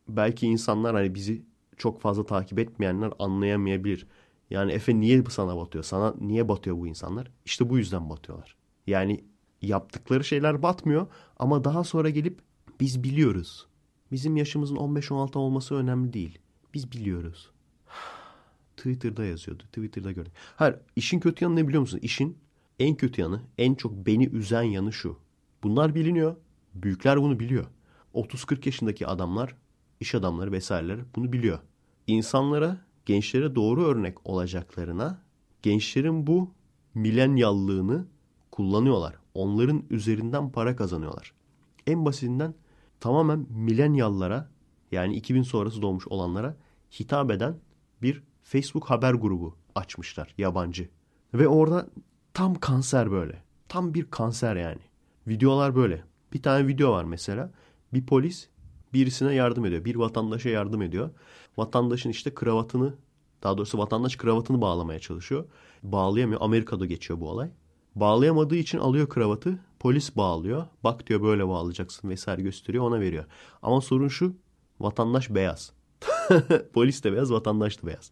Speaker 1: Belki insanlar hani bizi çok fazla takip etmeyenler anlayamayabilir. Yani Efe niye sana batıyor? Sana niye batıyor bu insanlar? İşte bu yüzden batıyorlar. Yani yaptıkları şeyler batmıyor ama daha sonra gelip biz biliyoruz. Bizim yaşımızın 15-16 olması önemli değil. Biz biliyoruz. Twitter'da yazıyordu. Twitter'da gördüm. Hayır işin kötü yanı ne biliyor musun? İşin en kötü yanı, en çok beni üzen yanı şu. Bunlar biliniyor. Büyükler bunu biliyor. 30-40 yaşındaki adamlar, iş adamları vesaireler bunu biliyor. İnsanlara, gençlere doğru örnek olacaklarına gençlerin bu milenyallığını kullanıyorlar. Onların üzerinden para kazanıyorlar. En basitinden tamamen milenyallara yani 2000 sonrası doğmuş olanlara hitap eden bir Facebook haber grubu açmışlar yabancı. Ve orada tam kanser böyle. Tam bir kanser yani. Videolar böyle. Bir tane video var mesela. Bir polis birisine yardım ediyor. Bir vatandaşa yardım ediyor. Vatandaşın işte kravatını daha doğrusu vatandaş kravatını bağlamaya çalışıyor. Bağlayamıyor. Amerika'da geçiyor bu olay. Bağlayamadığı için alıyor kravatı. Polis bağlıyor. Bak diyor böyle bağlayacaksın vesaire gösteriyor ona veriyor. Ama sorun şu. Vatandaş beyaz. Polis de beyaz, vatandaş da beyaz.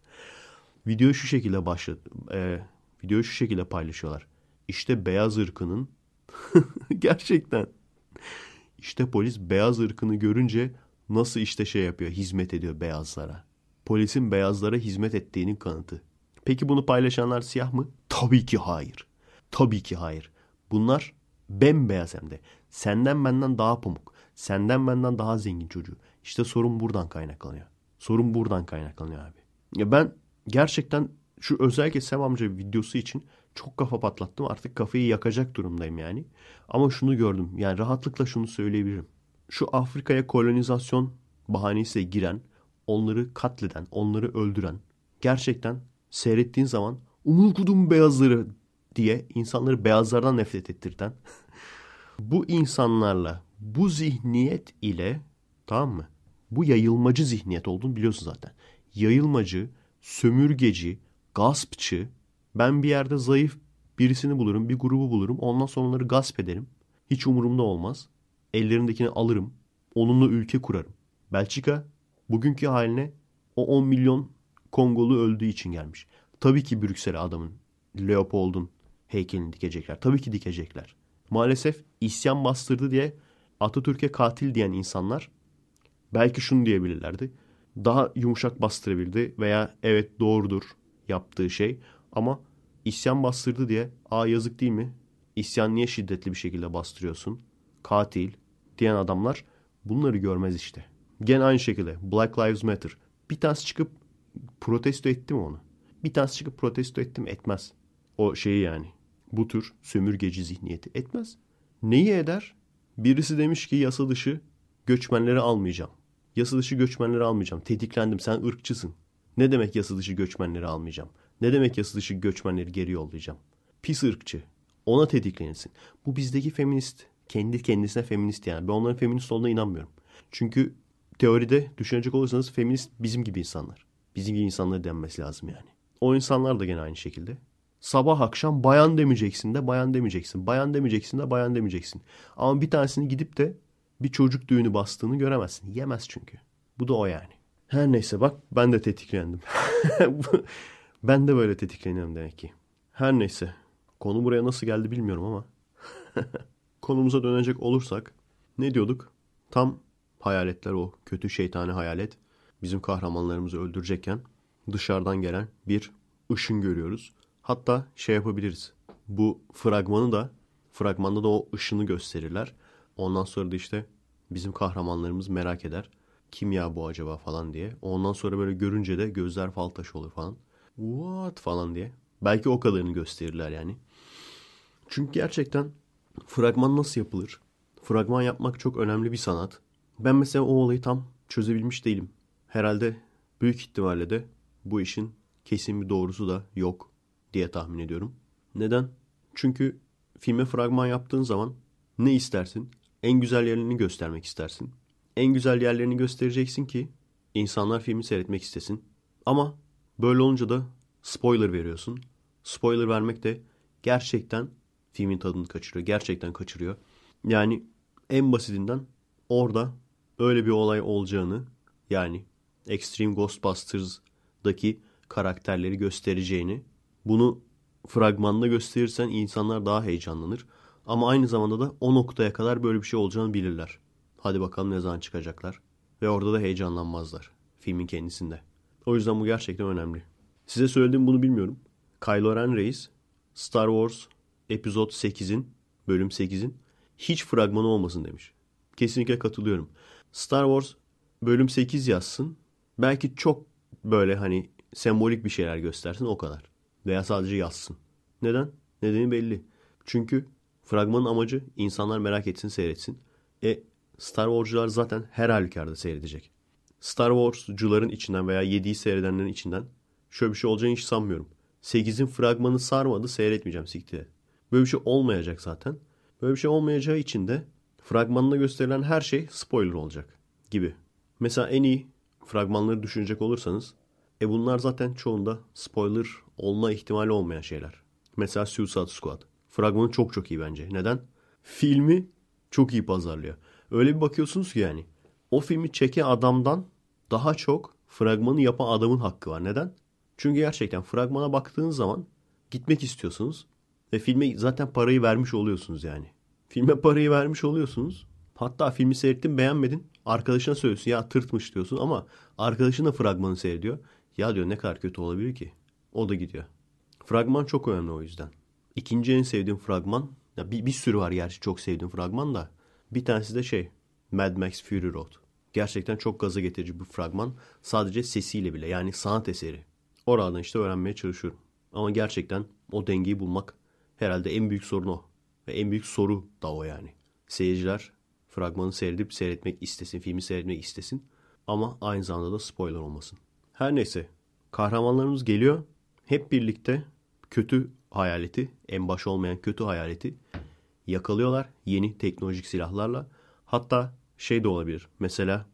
Speaker 1: Videoyu şu şekilde başladı. E, videoyu şu şekilde paylaşıyorlar. İşte beyaz ırkının gerçekten işte polis beyaz ırkını görünce nasıl işte şey yapıyor, hizmet ediyor beyazlara. Polisin beyazlara hizmet ettiğinin kanıtı. Peki bunu paylaşanlar siyah mı? Tabii ki hayır. Tabii ki hayır. Bunlar bembeyaz hem de. Senden benden daha pamuk. Senden benden daha zengin çocuğu. İşte sorun buradan kaynaklanıyor. Sorun buradan kaynaklanıyor abi. Ya ben gerçekten şu özellikle Sem amca videosu için çok kafa patlattım. Artık kafayı yakacak durumdayım yani. Ama şunu gördüm. Yani rahatlıkla şunu söyleyebilirim. Şu Afrika'ya kolonizasyon bahanesiyle giren, onları katleden, onları öldüren, gerçekten seyrettiğin zaman umul beyazları diye insanları beyazlardan nefret ettirten bu insanlarla, bu zihniyet ile tamam mı? Bu yayılmacı zihniyet olduğunu biliyorsun zaten. Yayılmacı, sömürgeci, gaspçı, ben bir yerde zayıf birisini bulurum, bir grubu bulurum. Ondan sonra onları gasp ederim. Hiç umurumda olmaz. Ellerindekini alırım. onunla ülke kurarım. Belçika bugünkü haline o 10 milyon Kongolu öldüğü için gelmiş. Tabii ki Brüksel'e adamın Leopold'un heykelini dikecekler. Tabii ki dikecekler. Maalesef isyan bastırdı diye Atatürk'e katil diyen insanlar belki şunu diyebilirlerdi. Daha yumuşak bastırabildi veya evet doğrudur yaptığı şey ama isyan bastırdı diye aa yazık değil mi? İsyan niye şiddetli bir şekilde bastırıyorsun? Katil diyen adamlar bunları görmez işte. Gene aynı şekilde Black Lives Matter. Bir tanesi çıkıp protesto etti mi onu? Bir tanesi çıkıp protesto etti mi? Etmez. O şeyi yani. Bu tür sömürgeci zihniyeti etmez. Neyi eder? Birisi demiş ki yasa dışı göçmenleri almayacağım. Yasa dışı göçmenleri almayacağım. Tetiklendim sen ırkçısın. Ne demek yasa dışı göçmenleri almayacağım? Ne demek yasa dışı göçmenleri geri yollayacağım? Pis ırkçı. Ona tetiklenirsin. Bu bizdeki feminist. Kendi kendisine feminist yani. Ben onların feminist olduğuna inanmıyorum. Çünkü teoride düşünecek olursanız feminist bizim gibi insanlar. Bizim gibi insanlara denmesi lazım yani. O insanlar da gene aynı şekilde. Sabah akşam bayan demeyeceksin de bayan demeyeceksin. Bayan demeyeceksin de bayan demeyeceksin. Ama bir tanesini gidip de bir çocuk düğünü bastığını göremezsin. Yemez çünkü. Bu da o yani. Her neyse bak ben de tetiklendim. ben de böyle tetikleniyorum demek ki. Her neyse. Konu buraya nasıl geldi bilmiyorum ama. Konumuza dönecek olursak. Ne diyorduk? Tam hayaletler o kötü şeytani hayalet bizim kahramanlarımızı öldürecekken dışarıdan gelen bir ışın görüyoruz. Hatta şey yapabiliriz. Bu fragmanı da fragmanda da o ışını gösterirler. Ondan sonra da işte bizim kahramanlarımız merak eder. Kim ya bu acaba falan diye. Ondan sonra böyle görünce de gözler fal taşı olur falan. What falan diye. Belki o kadarını gösterirler yani. Çünkü gerçekten fragman nasıl yapılır? Fragman yapmak çok önemli bir sanat. Ben mesela o olayı tam çözebilmiş değilim. Herhalde büyük ihtimalle de bu işin kesin bir doğrusu da yok diye tahmin ediyorum. Neden? Çünkü filme fragman yaptığın zaman ne istersin? En güzel yerlerini göstermek istersin. En güzel yerlerini göstereceksin ki insanlar filmi seyretmek istesin. Ama böyle olunca da spoiler veriyorsun. Spoiler vermek de gerçekten filmin tadını kaçırıyor. Gerçekten kaçırıyor. Yani en basitinden orada öyle bir olay olacağını yani Extreme Ghostbusters'daki karakterleri göstereceğini bunu fragmanda gösterirsen insanlar daha heyecanlanır. Ama aynı zamanda da o noktaya kadar böyle bir şey olacağını bilirler. Hadi bakalım ne zaman çıkacaklar. Ve orada da heyecanlanmazlar. Filmin kendisinde. O yüzden bu gerçekten önemli. Size söylediğim bunu bilmiyorum. Kylo Ren Reis Star Wars Episode 8'in bölüm 8'in hiç fragmanı olmasın demiş. Kesinlikle katılıyorum. Star Wars bölüm 8 yazsın. Belki çok böyle hani sembolik bir şeyler göstersin o kadar. Veya sadece yazsın. Neden? Nedeni belli. Çünkü fragmanın amacı insanlar merak etsin seyretsin. E Star Wars'cular zaten her halükarda seyredecek. Star Wars'cuların içinden veya 7'yi seyredenlerin içinden şöyle bir şey olacağını hiç sanmıyorum. 8'in fragmanı sarmadı seyretmeyeceğim siktir. Böyle bir şey olmayacak zaten. Böyle bir şey olmayacağı için de fragmanında gösterilen her şey spoiler olacak gibi. Mesela en iyi fragmanları düşünecek olursanız e bunlar zaten çoğunda spoiler olma ihtimali olmayan şeyler. Mesela Suicide Squad. Fragmanı çok çok iyi bence. Neden? Filmi çok iyi pazarlıyor. Öyle bir bakıyorsunuz ki yani. O filmi çeken adamdan daha çok fragmanı yapan adamın hakkı var. Neden? Çünkü gerçekten fragmana baktığınız zaman gitmek istiyorsunuz. Ve filme zaten parayı vermiş oluyorsunuz yani. Filme parayı vermiş oluyorsunuz. Hatta filmi seyrettin beğenmedin. Arkadaşına söylüyorsun ya tırtmış diyorsun ama arkadaşın da fragmanı seyrediyor. Ya diyor ne kadar kötü olabilir ki? O da gidiyor. Fragman çok önemli o yüzden. İkinci en sevdiğim fragman. Ya bir, bir sürü var gerçi çok sevdiğim fragman da. Bir tanesi de şey. Mad Max Fury Road. Gerçekten çok gaza getirici bir fragman. Sadece sesiyle bile yani sanat eseri. Oradan işte öğrenmeye çalışıyorum. Ama gerçekten o dengeyi bulmak herhalde en büyük sorun o. Ve en büyük soru da o yani. Seyirciler fragmanı seyredip seyretmek istesin, filmi seyretmek istesin. Ama aynı zamanda da spoiler olmasın. Her neyse kahramanlarımız geliyor. Hep birlikte kötü hayaleti, en baş olmayan kötü hayaleti yakalıyorlar yeni teknolojik silahlarla. Hatta şey de olabilir. Mesela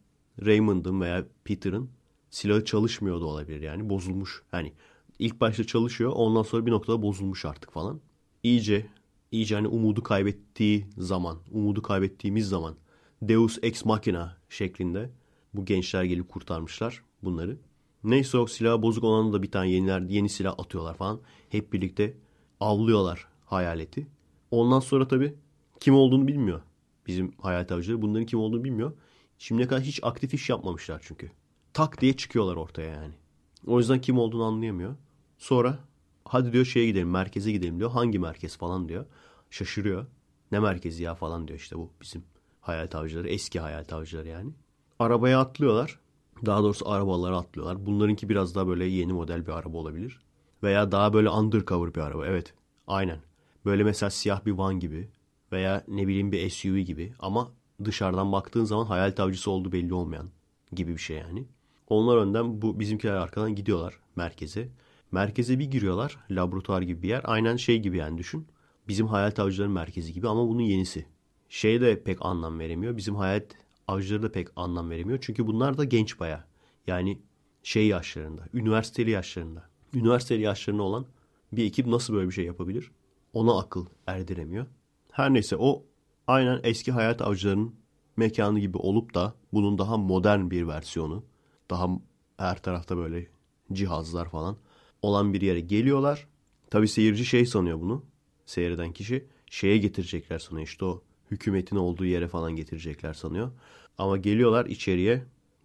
Speaker 1: Raymond'ın veya Peter'ın silahı çalışmıyor da olabilir yani bozulmuş. Hani ilk başta çalışıyor ondan sonra bir noktada bozulmuş artık falan. İyice iyice hani umudu kaybettiği zaman, umudu kaybettiğimiz zaman Deus Ex Machina şeklinde bu gençler gelip kurtarmışlar bunları. Neyse o silah bozuk olanı da bir tane yeniler, yeni silah atıyorlar falan. Hep birlikte avlıyorlar hayaleti. Ondan sonra tabii kim olduğunu bilmiyor. Bizim hayalet avcıları bunların kim olduğunu bilmiyor. Şimdiye kadar hiç aktif iş yapmamışlar çünkü. Tak diye çıkıyorlar ortaya yani. O yüzden kim olduğunu anlayamıyor. Sonra hadi diyor şeye gidelim merkeze gidelim diyor. Hangi merkez falan diyor. Şaşırıyor. Ne merkezi ya falan diyor işte bu bizim hayalet avcıları. Eski hayalet avcıları yani. Arabaya atlıyorlar. Daha doğrusu arabalara atlıyorlar. Bunlarınki biraz daha böyle yeni model bir araba olabilir. Veya daha böyle undercover bir araba. Evet. Aynen. Böyle mesela siyah bir van gibi. Veya ne bileyim bir SUV gibi. Ama dışarıdan baktığın zaman hayal avcısı olduğu belli olmayan gibi bir şey yani. Onlar önden bu bizimkiler arkadan gidiyorlar merkeze. Merkeze bir giriyorlar. Laboratuvar gibi bir yer. Aynen şey gibi yani düşün. Bizim hayal avcıların merkezi gibi ama bunun yenisi. Şey de pek anlam veremiyor. Bizim hayal avcıları da pek anlam veremiyor. Çünkü bunlar da genç baya. Yani şey yaşlarında. Üniversiteli yaşlarında. Üniversiteli yaşlarında olan bir ekip nasıl böyle bir şey yapabilir? Ona akıl erdiremiyor. Her neyse o aynen eski hayat avcılarının mekanı gibi olup da bunun daha modern bir versiyonu. Daha her tarafta böyle cihazlar falan olan bir yere geliyorlar. Tabi seyirci şey sanıyor bunu. Seyreden kişi şeye getirecekler sanıyor. İşte o hükümetin olduğu yere falan getirecekler sanıyor. Ama geliyorlar içeriye.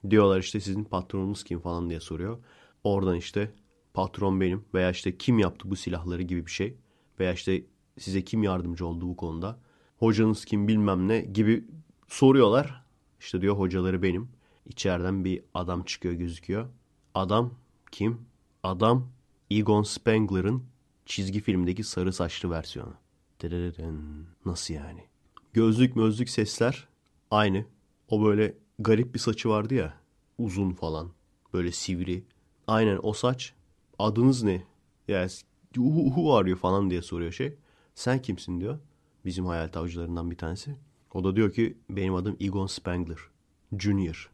Speaker 1: Diyorlar işte sizin patronunuz kim falan diye soruyor. Oradan işte patron benim veya işte kim yaptı bu silahları gibi bir şey. Veya işte size kim yardımcı oldu bu konuda. Hocanız kim bilmem ne gibi soruyorlar. İşte diyor hocaları benim. İçeriden bir adam çıkıyor gözüküyor. Adam kim? Adam Egon Spengler'ın çizgi filmdeki sarı saçlı versiyonu. Nasıl yani? Gözlük mözlük sesler aynı. O böyle garip bir saçı vardı ya. Uzun falan. Böyle sivri. Aynen o saç. Adınız ne? Yani who, are you falan diye soruyor şey. Sen kimsin diyor. Bizim hayal avcılarından bir tanesi. O da diyor ki benim adım Egon Spengler. Junior.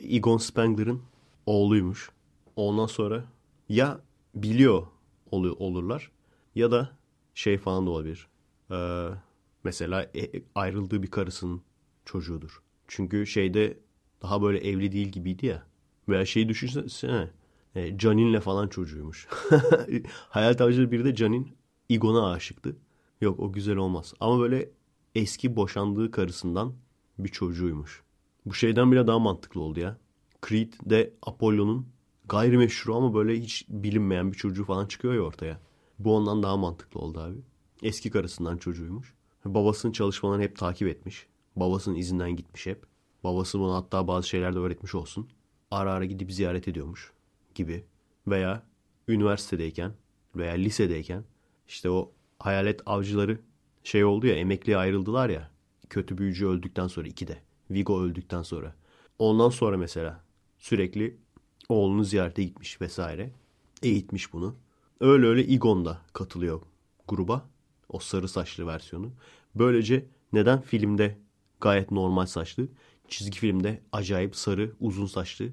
Speaker 1: Egon Spengler'ın oğluymuş. Ondan sonra ya biliyor oluyor, olurlar ya da şey falan da olabilir. Ee, mesela e, ayrıldığı bir karısının çocuğudur. Çünkü şeyde daha böyle evli değil gibiydi ya. Veya şeyi düşünsene. E, Canin'le falan çocuğuymuş. Hayal Tavcıları bir de Canin Egon'a aşıktı. Yok o güzel olmaz. Ama böyle eski boşandığı karısından bir çocuğuymuş. Bu şeyden bile daha mantıklı oldu ya. Creed de Apollo'nun gayrimeşru ama böyle hiç bilinmeyen bir çocuğu falan çıkıyor ya ortaya. Bu ondan daha mantıklı oldu abi. Eski karısından çocuğuymuş. Babasının çalışmalarını hep takip etmiş. Babasının izinden gitmiş hep. Babası buna hatta bazı şeyler de öğretmiş olsun. Ara ara gidip ziyaret ediyormuş gibi. Veya üniversitedeyken veya lisedeyken işte o hayalet avcıları şey oldu ya emekliye ayrıldılar ya. Kötü büyücü öldükten sonra iki de. Vigo öldükten sonra. Ondan sonra mesela sürekli oğlunu ziyarete gitmiş vesaire. Eğitmiş bunu. Öyle öyle Egon da katılıyor gruba. O sarı saçlı versiyonu. Böylece neden filmde gayet normal saçlı, çizgi filmde acayip sarı, uzun saçlı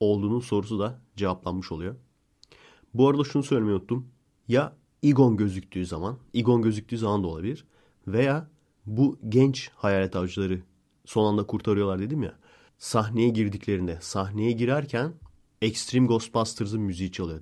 Speaker 1: olduğunun sorusu da cevaplanmış oluyor. Bu arada şunu söylemeyi unuttum. Ya Egon gözüktüğü zaman, Egon gözüktüğü zaman da olabilir. Veya bu genç hayalet avcıları son anda kurtarıyorlar dedim ya. Sahneye girdiklerinde, sahneye girerken Extreme Ghostbusters'ın müziği çalıyor.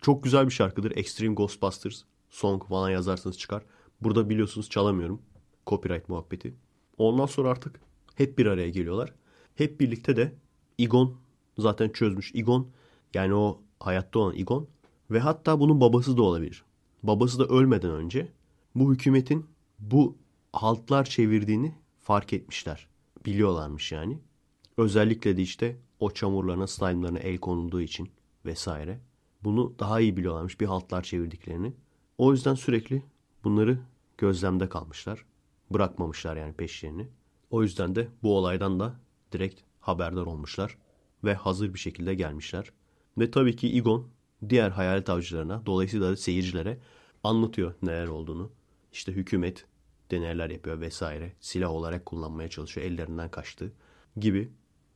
Speaker 1: Çok güzel bir şarkıdır. Extreme Ghostbusters song falan yazarsanız çıkar. Burada biliyorsunuz çalamıyorum. Copyright muhabbeti. Ondan sonra artık hep bir araya geliyorlar. Hep birlikte de Egon zaten çözmüş. Egon yani o hayatta olan Egon ve hatta bunun babası da olabilir. Babası da ölmeden önce bu hükümetin bu haltlar çevirdiğini fark etmişler. Biliyorlarmış yani. Özellikle de işte o çamurlarına, slime'larına el konulduğu için vesaire. Bunu daha iyi biliyorlarmış bir haltlar çevirdiklerini. O yüzden sürekli bunları gözlemde kalmışlar. Bırakmamışlar yani peşlerini. O yüzden de bu olaydan da direkt haberdar olmuşlar ve hazır bir şekilde gelmişler. Ve tabii ki Egon diğer hayalet avcılarına dolayısıyla da seyircilere anlatıyor neler olduğunu. İşte hükümet deneyler yapıyor vesaire. Silah olarak kullanmaya çalışıyor. Ellerinden kaçtı gibi.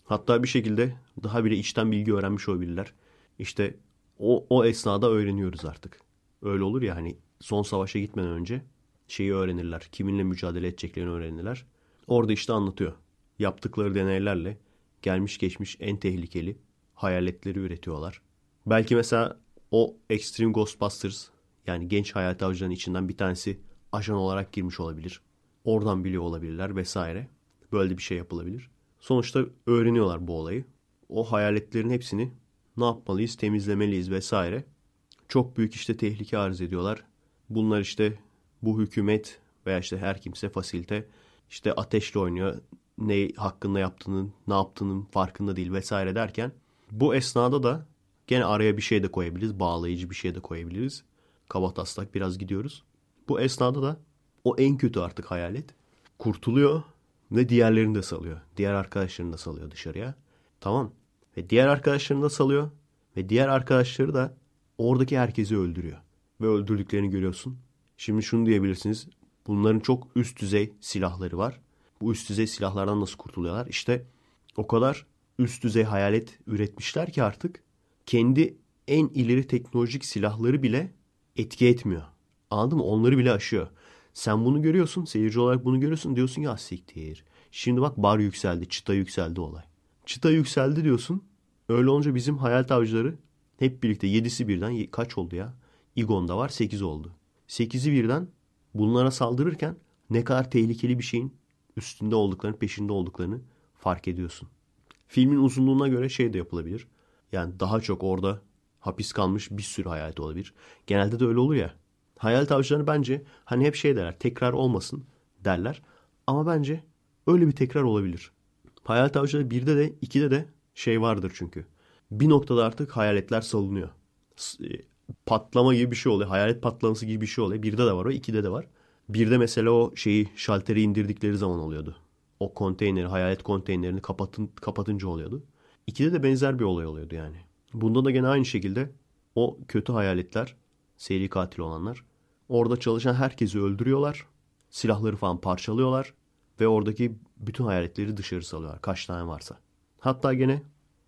Speaker 1: Hatta bir şekilde daha bile içten bilgi öğrenmiş olabilirler. İşte O, o esnada öğreniyoruz artık. Öyle olur ya hani son savaşa gitmeden önce şeyi öğrenirler. Kiminle mücadele edeceklerini öğrenirler. Orada işte anlatıyor. Yaptıkları deneylerle gelmiş geçmiş en tehlikeli hayaletleri üretiyorlar. Belki mesela o Extreme Ghostbusters yani genç hayalet avcılarının içinden bir tanesi ajan olarak girmiş olabilir. Oradan biliyor olabilirler vesaire. Böyle bir şey yapılabilir. Sonuçta öğreniyorlar bu olayı. O hayaletlerin hepsini ne yapmalıyız, temizlemeliyiz vesaire. Çok büyük işte tehlike arz ediyorlar. Bunlar işte bu hükümet veya işte her kimse fasilite işte ateşle oynuyor. Ne hakkında yaptığının, ne yaptığının farkında değil vesaire derken bu esnada da gene araya bir şey de koyabiliriz. Bağlayıcı bir şey de koyabiliriz. Kaba taslak biraz gidiyoruz. Bu esnada da o en kötü artık hayalet kurtuluyor ve diğerlerini de salıyor. Diğer arkadaşlarını da salıyor dışarıya. Tamam. Ve diğer arkadaşlarını da salıyor. Ve diğer arkadaşları da oradaki herkesi öldürüyor. Ve öldürdüklerini görüyorsun. Şimdi şunu diyebilirsiniz. Bunların çok üst düzey silahları var. Bu üst düzey silahlardan nasıl kurtuluyorlar? İşte o kadar üst düzey hayalet üretmişler ki artık kendi en ileri teknolojik silahları bile etki etmiyor. Anladın mı? Onları bile aşıyor. Sen bunu görüyorsun. Seyirci olarak bunu görüyorsun. Diyorsun ya siktir. Şimdi bak bar yükseldi. Çıta yükseldi olay. Çıta yükseldi diyorsun. Öyle olunca bizim hayal avcıları hep birlikte yedisi birden kaç oldu ya? Igon'da var sekiz oldu. Sekizi birden bunlara saldırırken ne kadar tehlikeli bir şeyin üstünde olduklarını, peşinde olduklarını fark ediyorsun. Filmin uzunluğuna göre şey de yapılabilir. Yani daha çok orada hapis kalmış bir sürü hayalet olabilir. Genelde de öyle olur ya. Hayalet avcılarını bence hani hep şey derler tekrar olmasın derler. Ama bence öyle bir tekrar olabilir. Hayalet avcıları birde de ikide de şey vardır çünkü. Bir noktada artık hayaletler salınıyor. E, patlama gibi bir şey oluyor. Hayalet patlaması gibi bir şey oluyor. Birde de var o, ikide de var. Birde mesela o şeyi şalteri indirdikleri zaman oluyordu. O konteyneri, hayalet konteynerini kapatın, kapatınca oluyordu. İkide de benzer bir olay oluyordu yani. Bunda da gene aynı şekilde o kötü hayaletler, seri katil olanlar orada çalışan herkesi öldürüyorlar. Silahları falan parçalıyorlar ve oradaki bütün hayaletleri dışarı salıyorlar. Kaç tane varsa. Hatta gene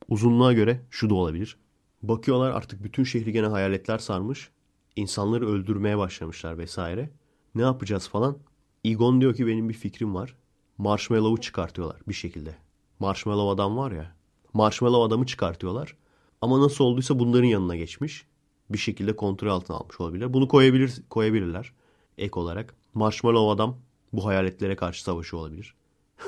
Speaker 1: uzunluğa göre şu da olabilir. Bakıyorlar artık bütün şehri gene hayaletler sarmış. İnsanları öldürmeye başlamışlar vesaire. Ne yapacağız falan. Egon diyor ki benim bir fikrim var. Marshmallow'u çıkartıyorlar bir şekilde. Marshmallow adam var ya. Marshmallow adamı çıkartıyorlar. Ama nasıl olduysa bunların yanına geçmiş. Bir şekilde kontrol altına almış olabilir. Bunu koyabilir, koyabilirler ek olarak. Marshmallow adam bu hayaletlere karşı savaşı olabilir.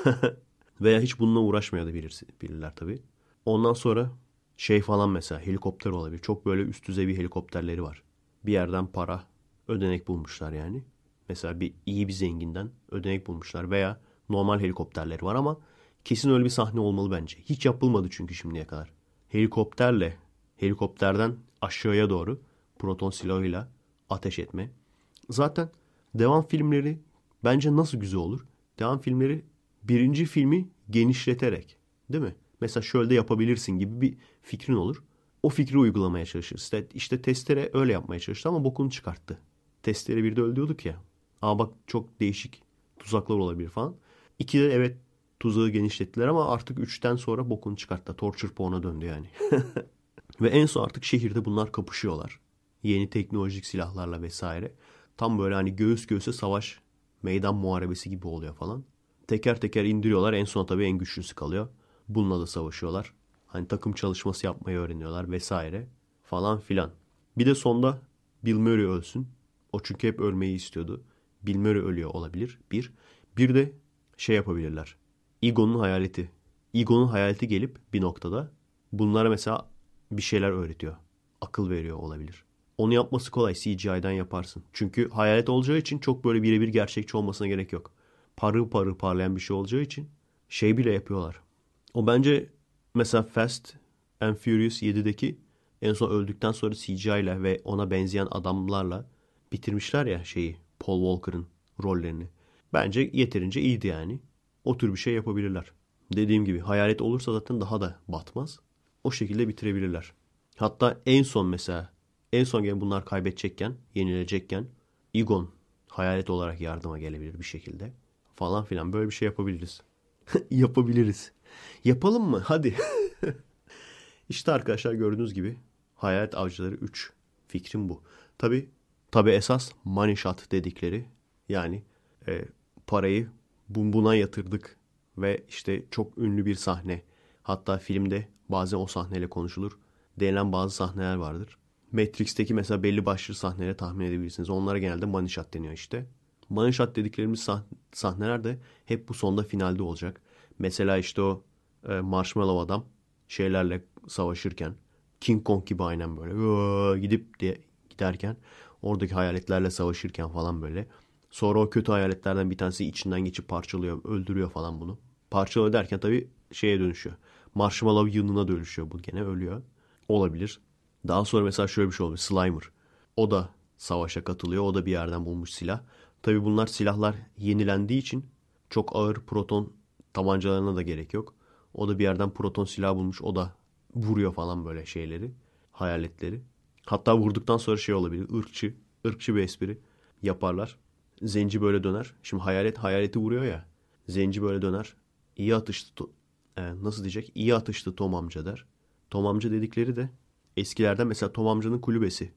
Speaker 1: Veya hiç bununla uğraşmaya da bilir, bilirler tabii. Ondan sonra şey falan mesela helikopter olabilir. Çok böyle üst düzey bir helikopterleri var. Bir yerden para ödenek bulmuşlar yani. Mesela bir iyi bir zenginden ödenek bulmuşlar veya normal helikopterleri var ama kesin öyle bir sahne olmalı bence. Hiç yapılmadı çünkü şimdiye kadar. Helikopterle helikopterden aşağıya doğru proton silahıyla ateş etme. Zaten devam filmleri bence nasıl güzel olur? Devam filmleri birinci filmi genişleterek değil mi? Mesela şöyle yapabilirsin gibi bir fikrin olur. O fikri uygulamaya çalışır. İşte, işte testere öyle yapmaya çalıştı ama bokunu çıkarttı. Testere bir de öyle diyorduk ya. Aa bak çok değişik tuzaklar olabilir falan. İki de evet tuzağı genişlettiler ama artık üçten sonra bokunu çıkarttı. Torture porn'a döndü yani. Ve en son artık şehirde bunlar kapışıyorlar. Yeni teknolojik silahlarla vesaire. Tam böyle hani göğüs göğüse savaş, meydan muharebesi gibi oluyor falan. Teker teker indiriyorlar. En son tabii en güçlüsü kalıyor. Bununla da savaşıyorlar. Hani takım çalışması yapmayı öğreniyorlar vesaire falan filan. Bir de sonda Bill Murray ölsün. O çünkü hep ölmeyi istiyordu. Bill Murray ölüyor olabilir. Bir. Bir de şey yapabilirler. Egon'un hayaleti. Egon'un hayaleti gelip bir noktada bunlara mesela bir şeyler öğretiyor. Akıl veriyor olabilir. Onu yapması kolay. CGI'den yaparsın. Çünkü hayalet olacağı için çok böyle birebir gerçekçi olmasına gerek yok. Parı parı parlayan bir şey olacağı için şey bile yapıyorlar. O bence mesela Fast and Furious 7'deki en son öldükten sonra CGI ile ve ona benzeyen adamlarla bitirmişler ya şeyi Paul Walker'ın rollerini. Bence yeterince iyiydi yani. O tür bir şey yapabilirler. Dediğim gibi hayalet olursa zaten daha da batmaz. O şekilde bitirebilirler. Hatta en son mesela en son gene bunlar kaybedecekken, yenilecekken Egon hayalet olarak yardıma gelebilir bir şekilde. Falan filan böyle bir şey yapabiliriz. yapabiliriz. Yapalım mı? Hadi. İşte arkadaşlar gördüğünüz gibi Hayalet Avcıları 3 fikrim bu. Tabi tabi esas money shot dedikleri yani e, parayı buna yatırdık ve işte çok ünlü bir sahne. Hatta filmde bazen o sahneyle konuşulur. Denilen bazı sahneler vardır. Matrix'teki mesela belli başlı sahneleri tahmin edebilirsiniz. Onlara genelde shot deniyor işte. Shot dediklerimiz sah- sahneler de hep bu sonda finalde olacak. Mesela işte o e, Marshmallow adam şeylerle savaşırken King Kong gibi aynen böyle gidip diye giderken oradaki hayaletlerle savaşırken falan böyle. Sonra o kötü hayaletlerden bir tanesi içinden geçip parçalıyor, öldürüyor falan bunu. Parçalıyor derken tabii şeye dönüşüyor. Marshmallow yığınına dönüşüyor bu gene ölüyor. Olabilir. Daha sonra mesela şöyle bir şey oluyor. Slimer. O da savaşa katılıyor. O da bir yerden bulmuş silah. Tabii bunlar silahlar yenilendiği için çok ağır proton tabancalarına da gerek yok. O da bir yerden proton silah bulmuş. O da vuruyor falan böyle şeyleri. Hayaletleri. Hatta vurduktan sonra şey olabilir. ırkçı, ırkçı bir espri yaparlar. Zenci böyle döner. Şimdi hayalet hayaleti vuruyor ya. Zenci böyle döner. İyi atıştı. E, nasıl diyecek? İyi atıştı Tom amca der. Tom amca dedikleri de eskilerden mesela Tom amcanın kulübesi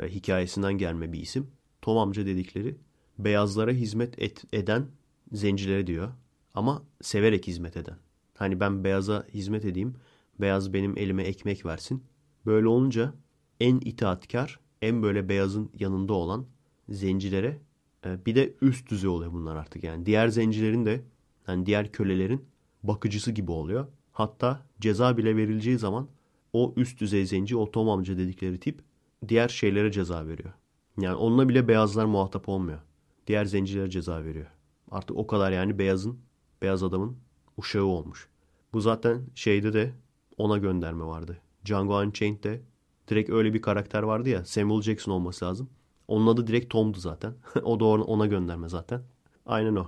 Speaker 1: e, hikayesinden gelme bir isim. Tom amca dedikleri beyazlara hizmet et, eden zencilere diyor. Ama severek hizmet eden. Hani ben beyaza hizmet edeyim. Beyaz benim elime ekmek versin. Böyle olunca en itaatkar, en böyle beyazın yanında olan zencilere e, bir de üst düzey oluyor bunlar artık. Yani diğer zencilerin de yani diğer kölelerin bakıcısı gibi oluyor. Hatta ceza bile verileceği zaman o üst düzey zenci, o Tom amca dedikleri tip diğer şeylere ceza veriyor. Yani onunla bile beyazlar muhatap olmuyor. Diğer zencilere ceza veriyor. Artık o kadar yani beyazın, beyaz adamın uşağı olmuş. Bu zaten şeyde de ona gönderme vardı. Django Unchained'de direkt öyle bir karakter vardı ya. Samuel Jackson olması lazım. Onun adı direkt Tom'du zaten. o da ona gönderme zaten. Aynen o.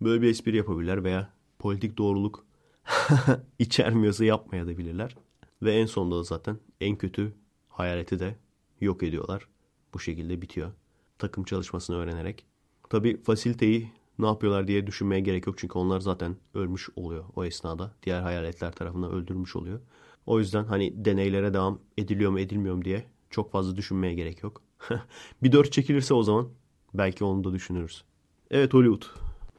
Speaker 1: Böyle bir espri yapabilirler veya politik doğruluk içermiyorsa yapmaya da bilirler. Ve en sonunda da zaten en kötü hayaleti de yok ediyorlar. Bu şekilde bitiyor. Takım çalışmasını öğrenerek. Tabi fasiliteyi ne yapıyorlar diye düşünmeye gerek yok. Çünkü onlar zaten ölmüş oluyor o esnada. Diğer hayaletler tarafından öldürmüş oluyor. O yüzden hani deneylere devam ediliyor mu edilmiyor mu diye çok fazla düşünmeye gerek yok. bir dört çekilirse o zaman belki onu da düşünürüz. Evet Hollywood.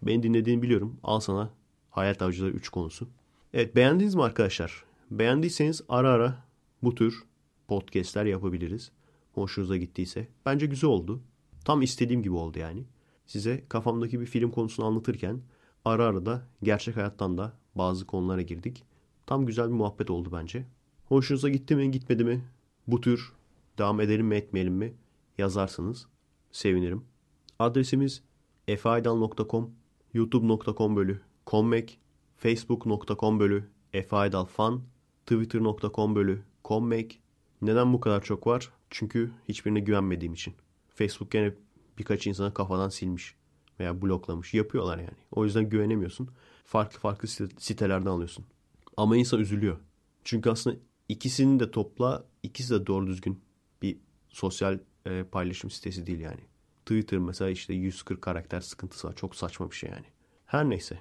Speaker 1: Beni dinlediğini biliyorum. Al sana Hayat Avcıları 3 konusu. Evet beğendiniz mi arkadaşlar? Beğendiyseniz ara ara bu tür podcastler yapabiliriz. Hoşunuza gittiyse. Bence güzel oldu. Tam istediğim gibi oldu yani. Size kafamdaki bir film konusunu anlatırken ara ara da gerçek hayattan da bazı konulara girdik. Tam güzel bir muhabbet oldu bence. Hoşunuza gitti mi gitmedi mi? Bu tür devam edelim mi etmeyelim mi? Yazarsınız. Sevinirim. Adresimiz efaydal.com, youtube.com bölü kommek, facebook.com bölü efaydalfan, twitter.com bölü kommek. Neden bu kadar çok var? Çünkü hiçbirine güvenmediğim için. Facebook gene birkaç insana kafadan silmiş veya bloklamış. Yapıyorlar yani. O yüzden güvenemiyorsun. Farklı farklı sitelerden alıyorsun. Ama insan üzülüyor. Çünkü aslında ikisini de topla, ikisi de doğru düzgün bir sosyal e, paylaşım sitesi değil yani. Twitter mesela işte 140 karakter sıkıntısı var. Çok saçma bir şey yani. Her neyse.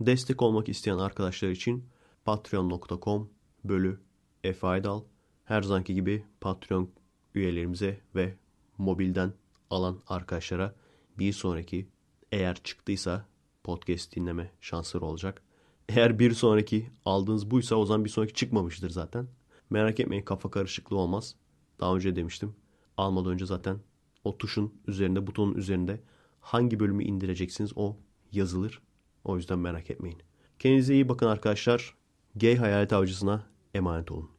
Speaker 1: Destek olmak isteyen arkadaşlar için patreon.com bölü efaydal her zamanki gibi Patreon üyelerimize ve mobilden alan arkadaşlara bir sonraki eğer çıktıysa podcast dinleme şansları olacak. Eğer bir sonraki aldığınız buysa o zaman bir sonraki çıkmamıştır zaten. Merak etmeyin kafa karışıklığı olmaz. Daha önce demiştim. Almadan önce zaten o tuşun üzerinde, butonun üzerinde hangi bölümü indireceksiniz o yazılır. O yüzden merak etmeyin. Kendinize iyi bakın arkadaşlar. Gay hayalet avcısına emanet olun.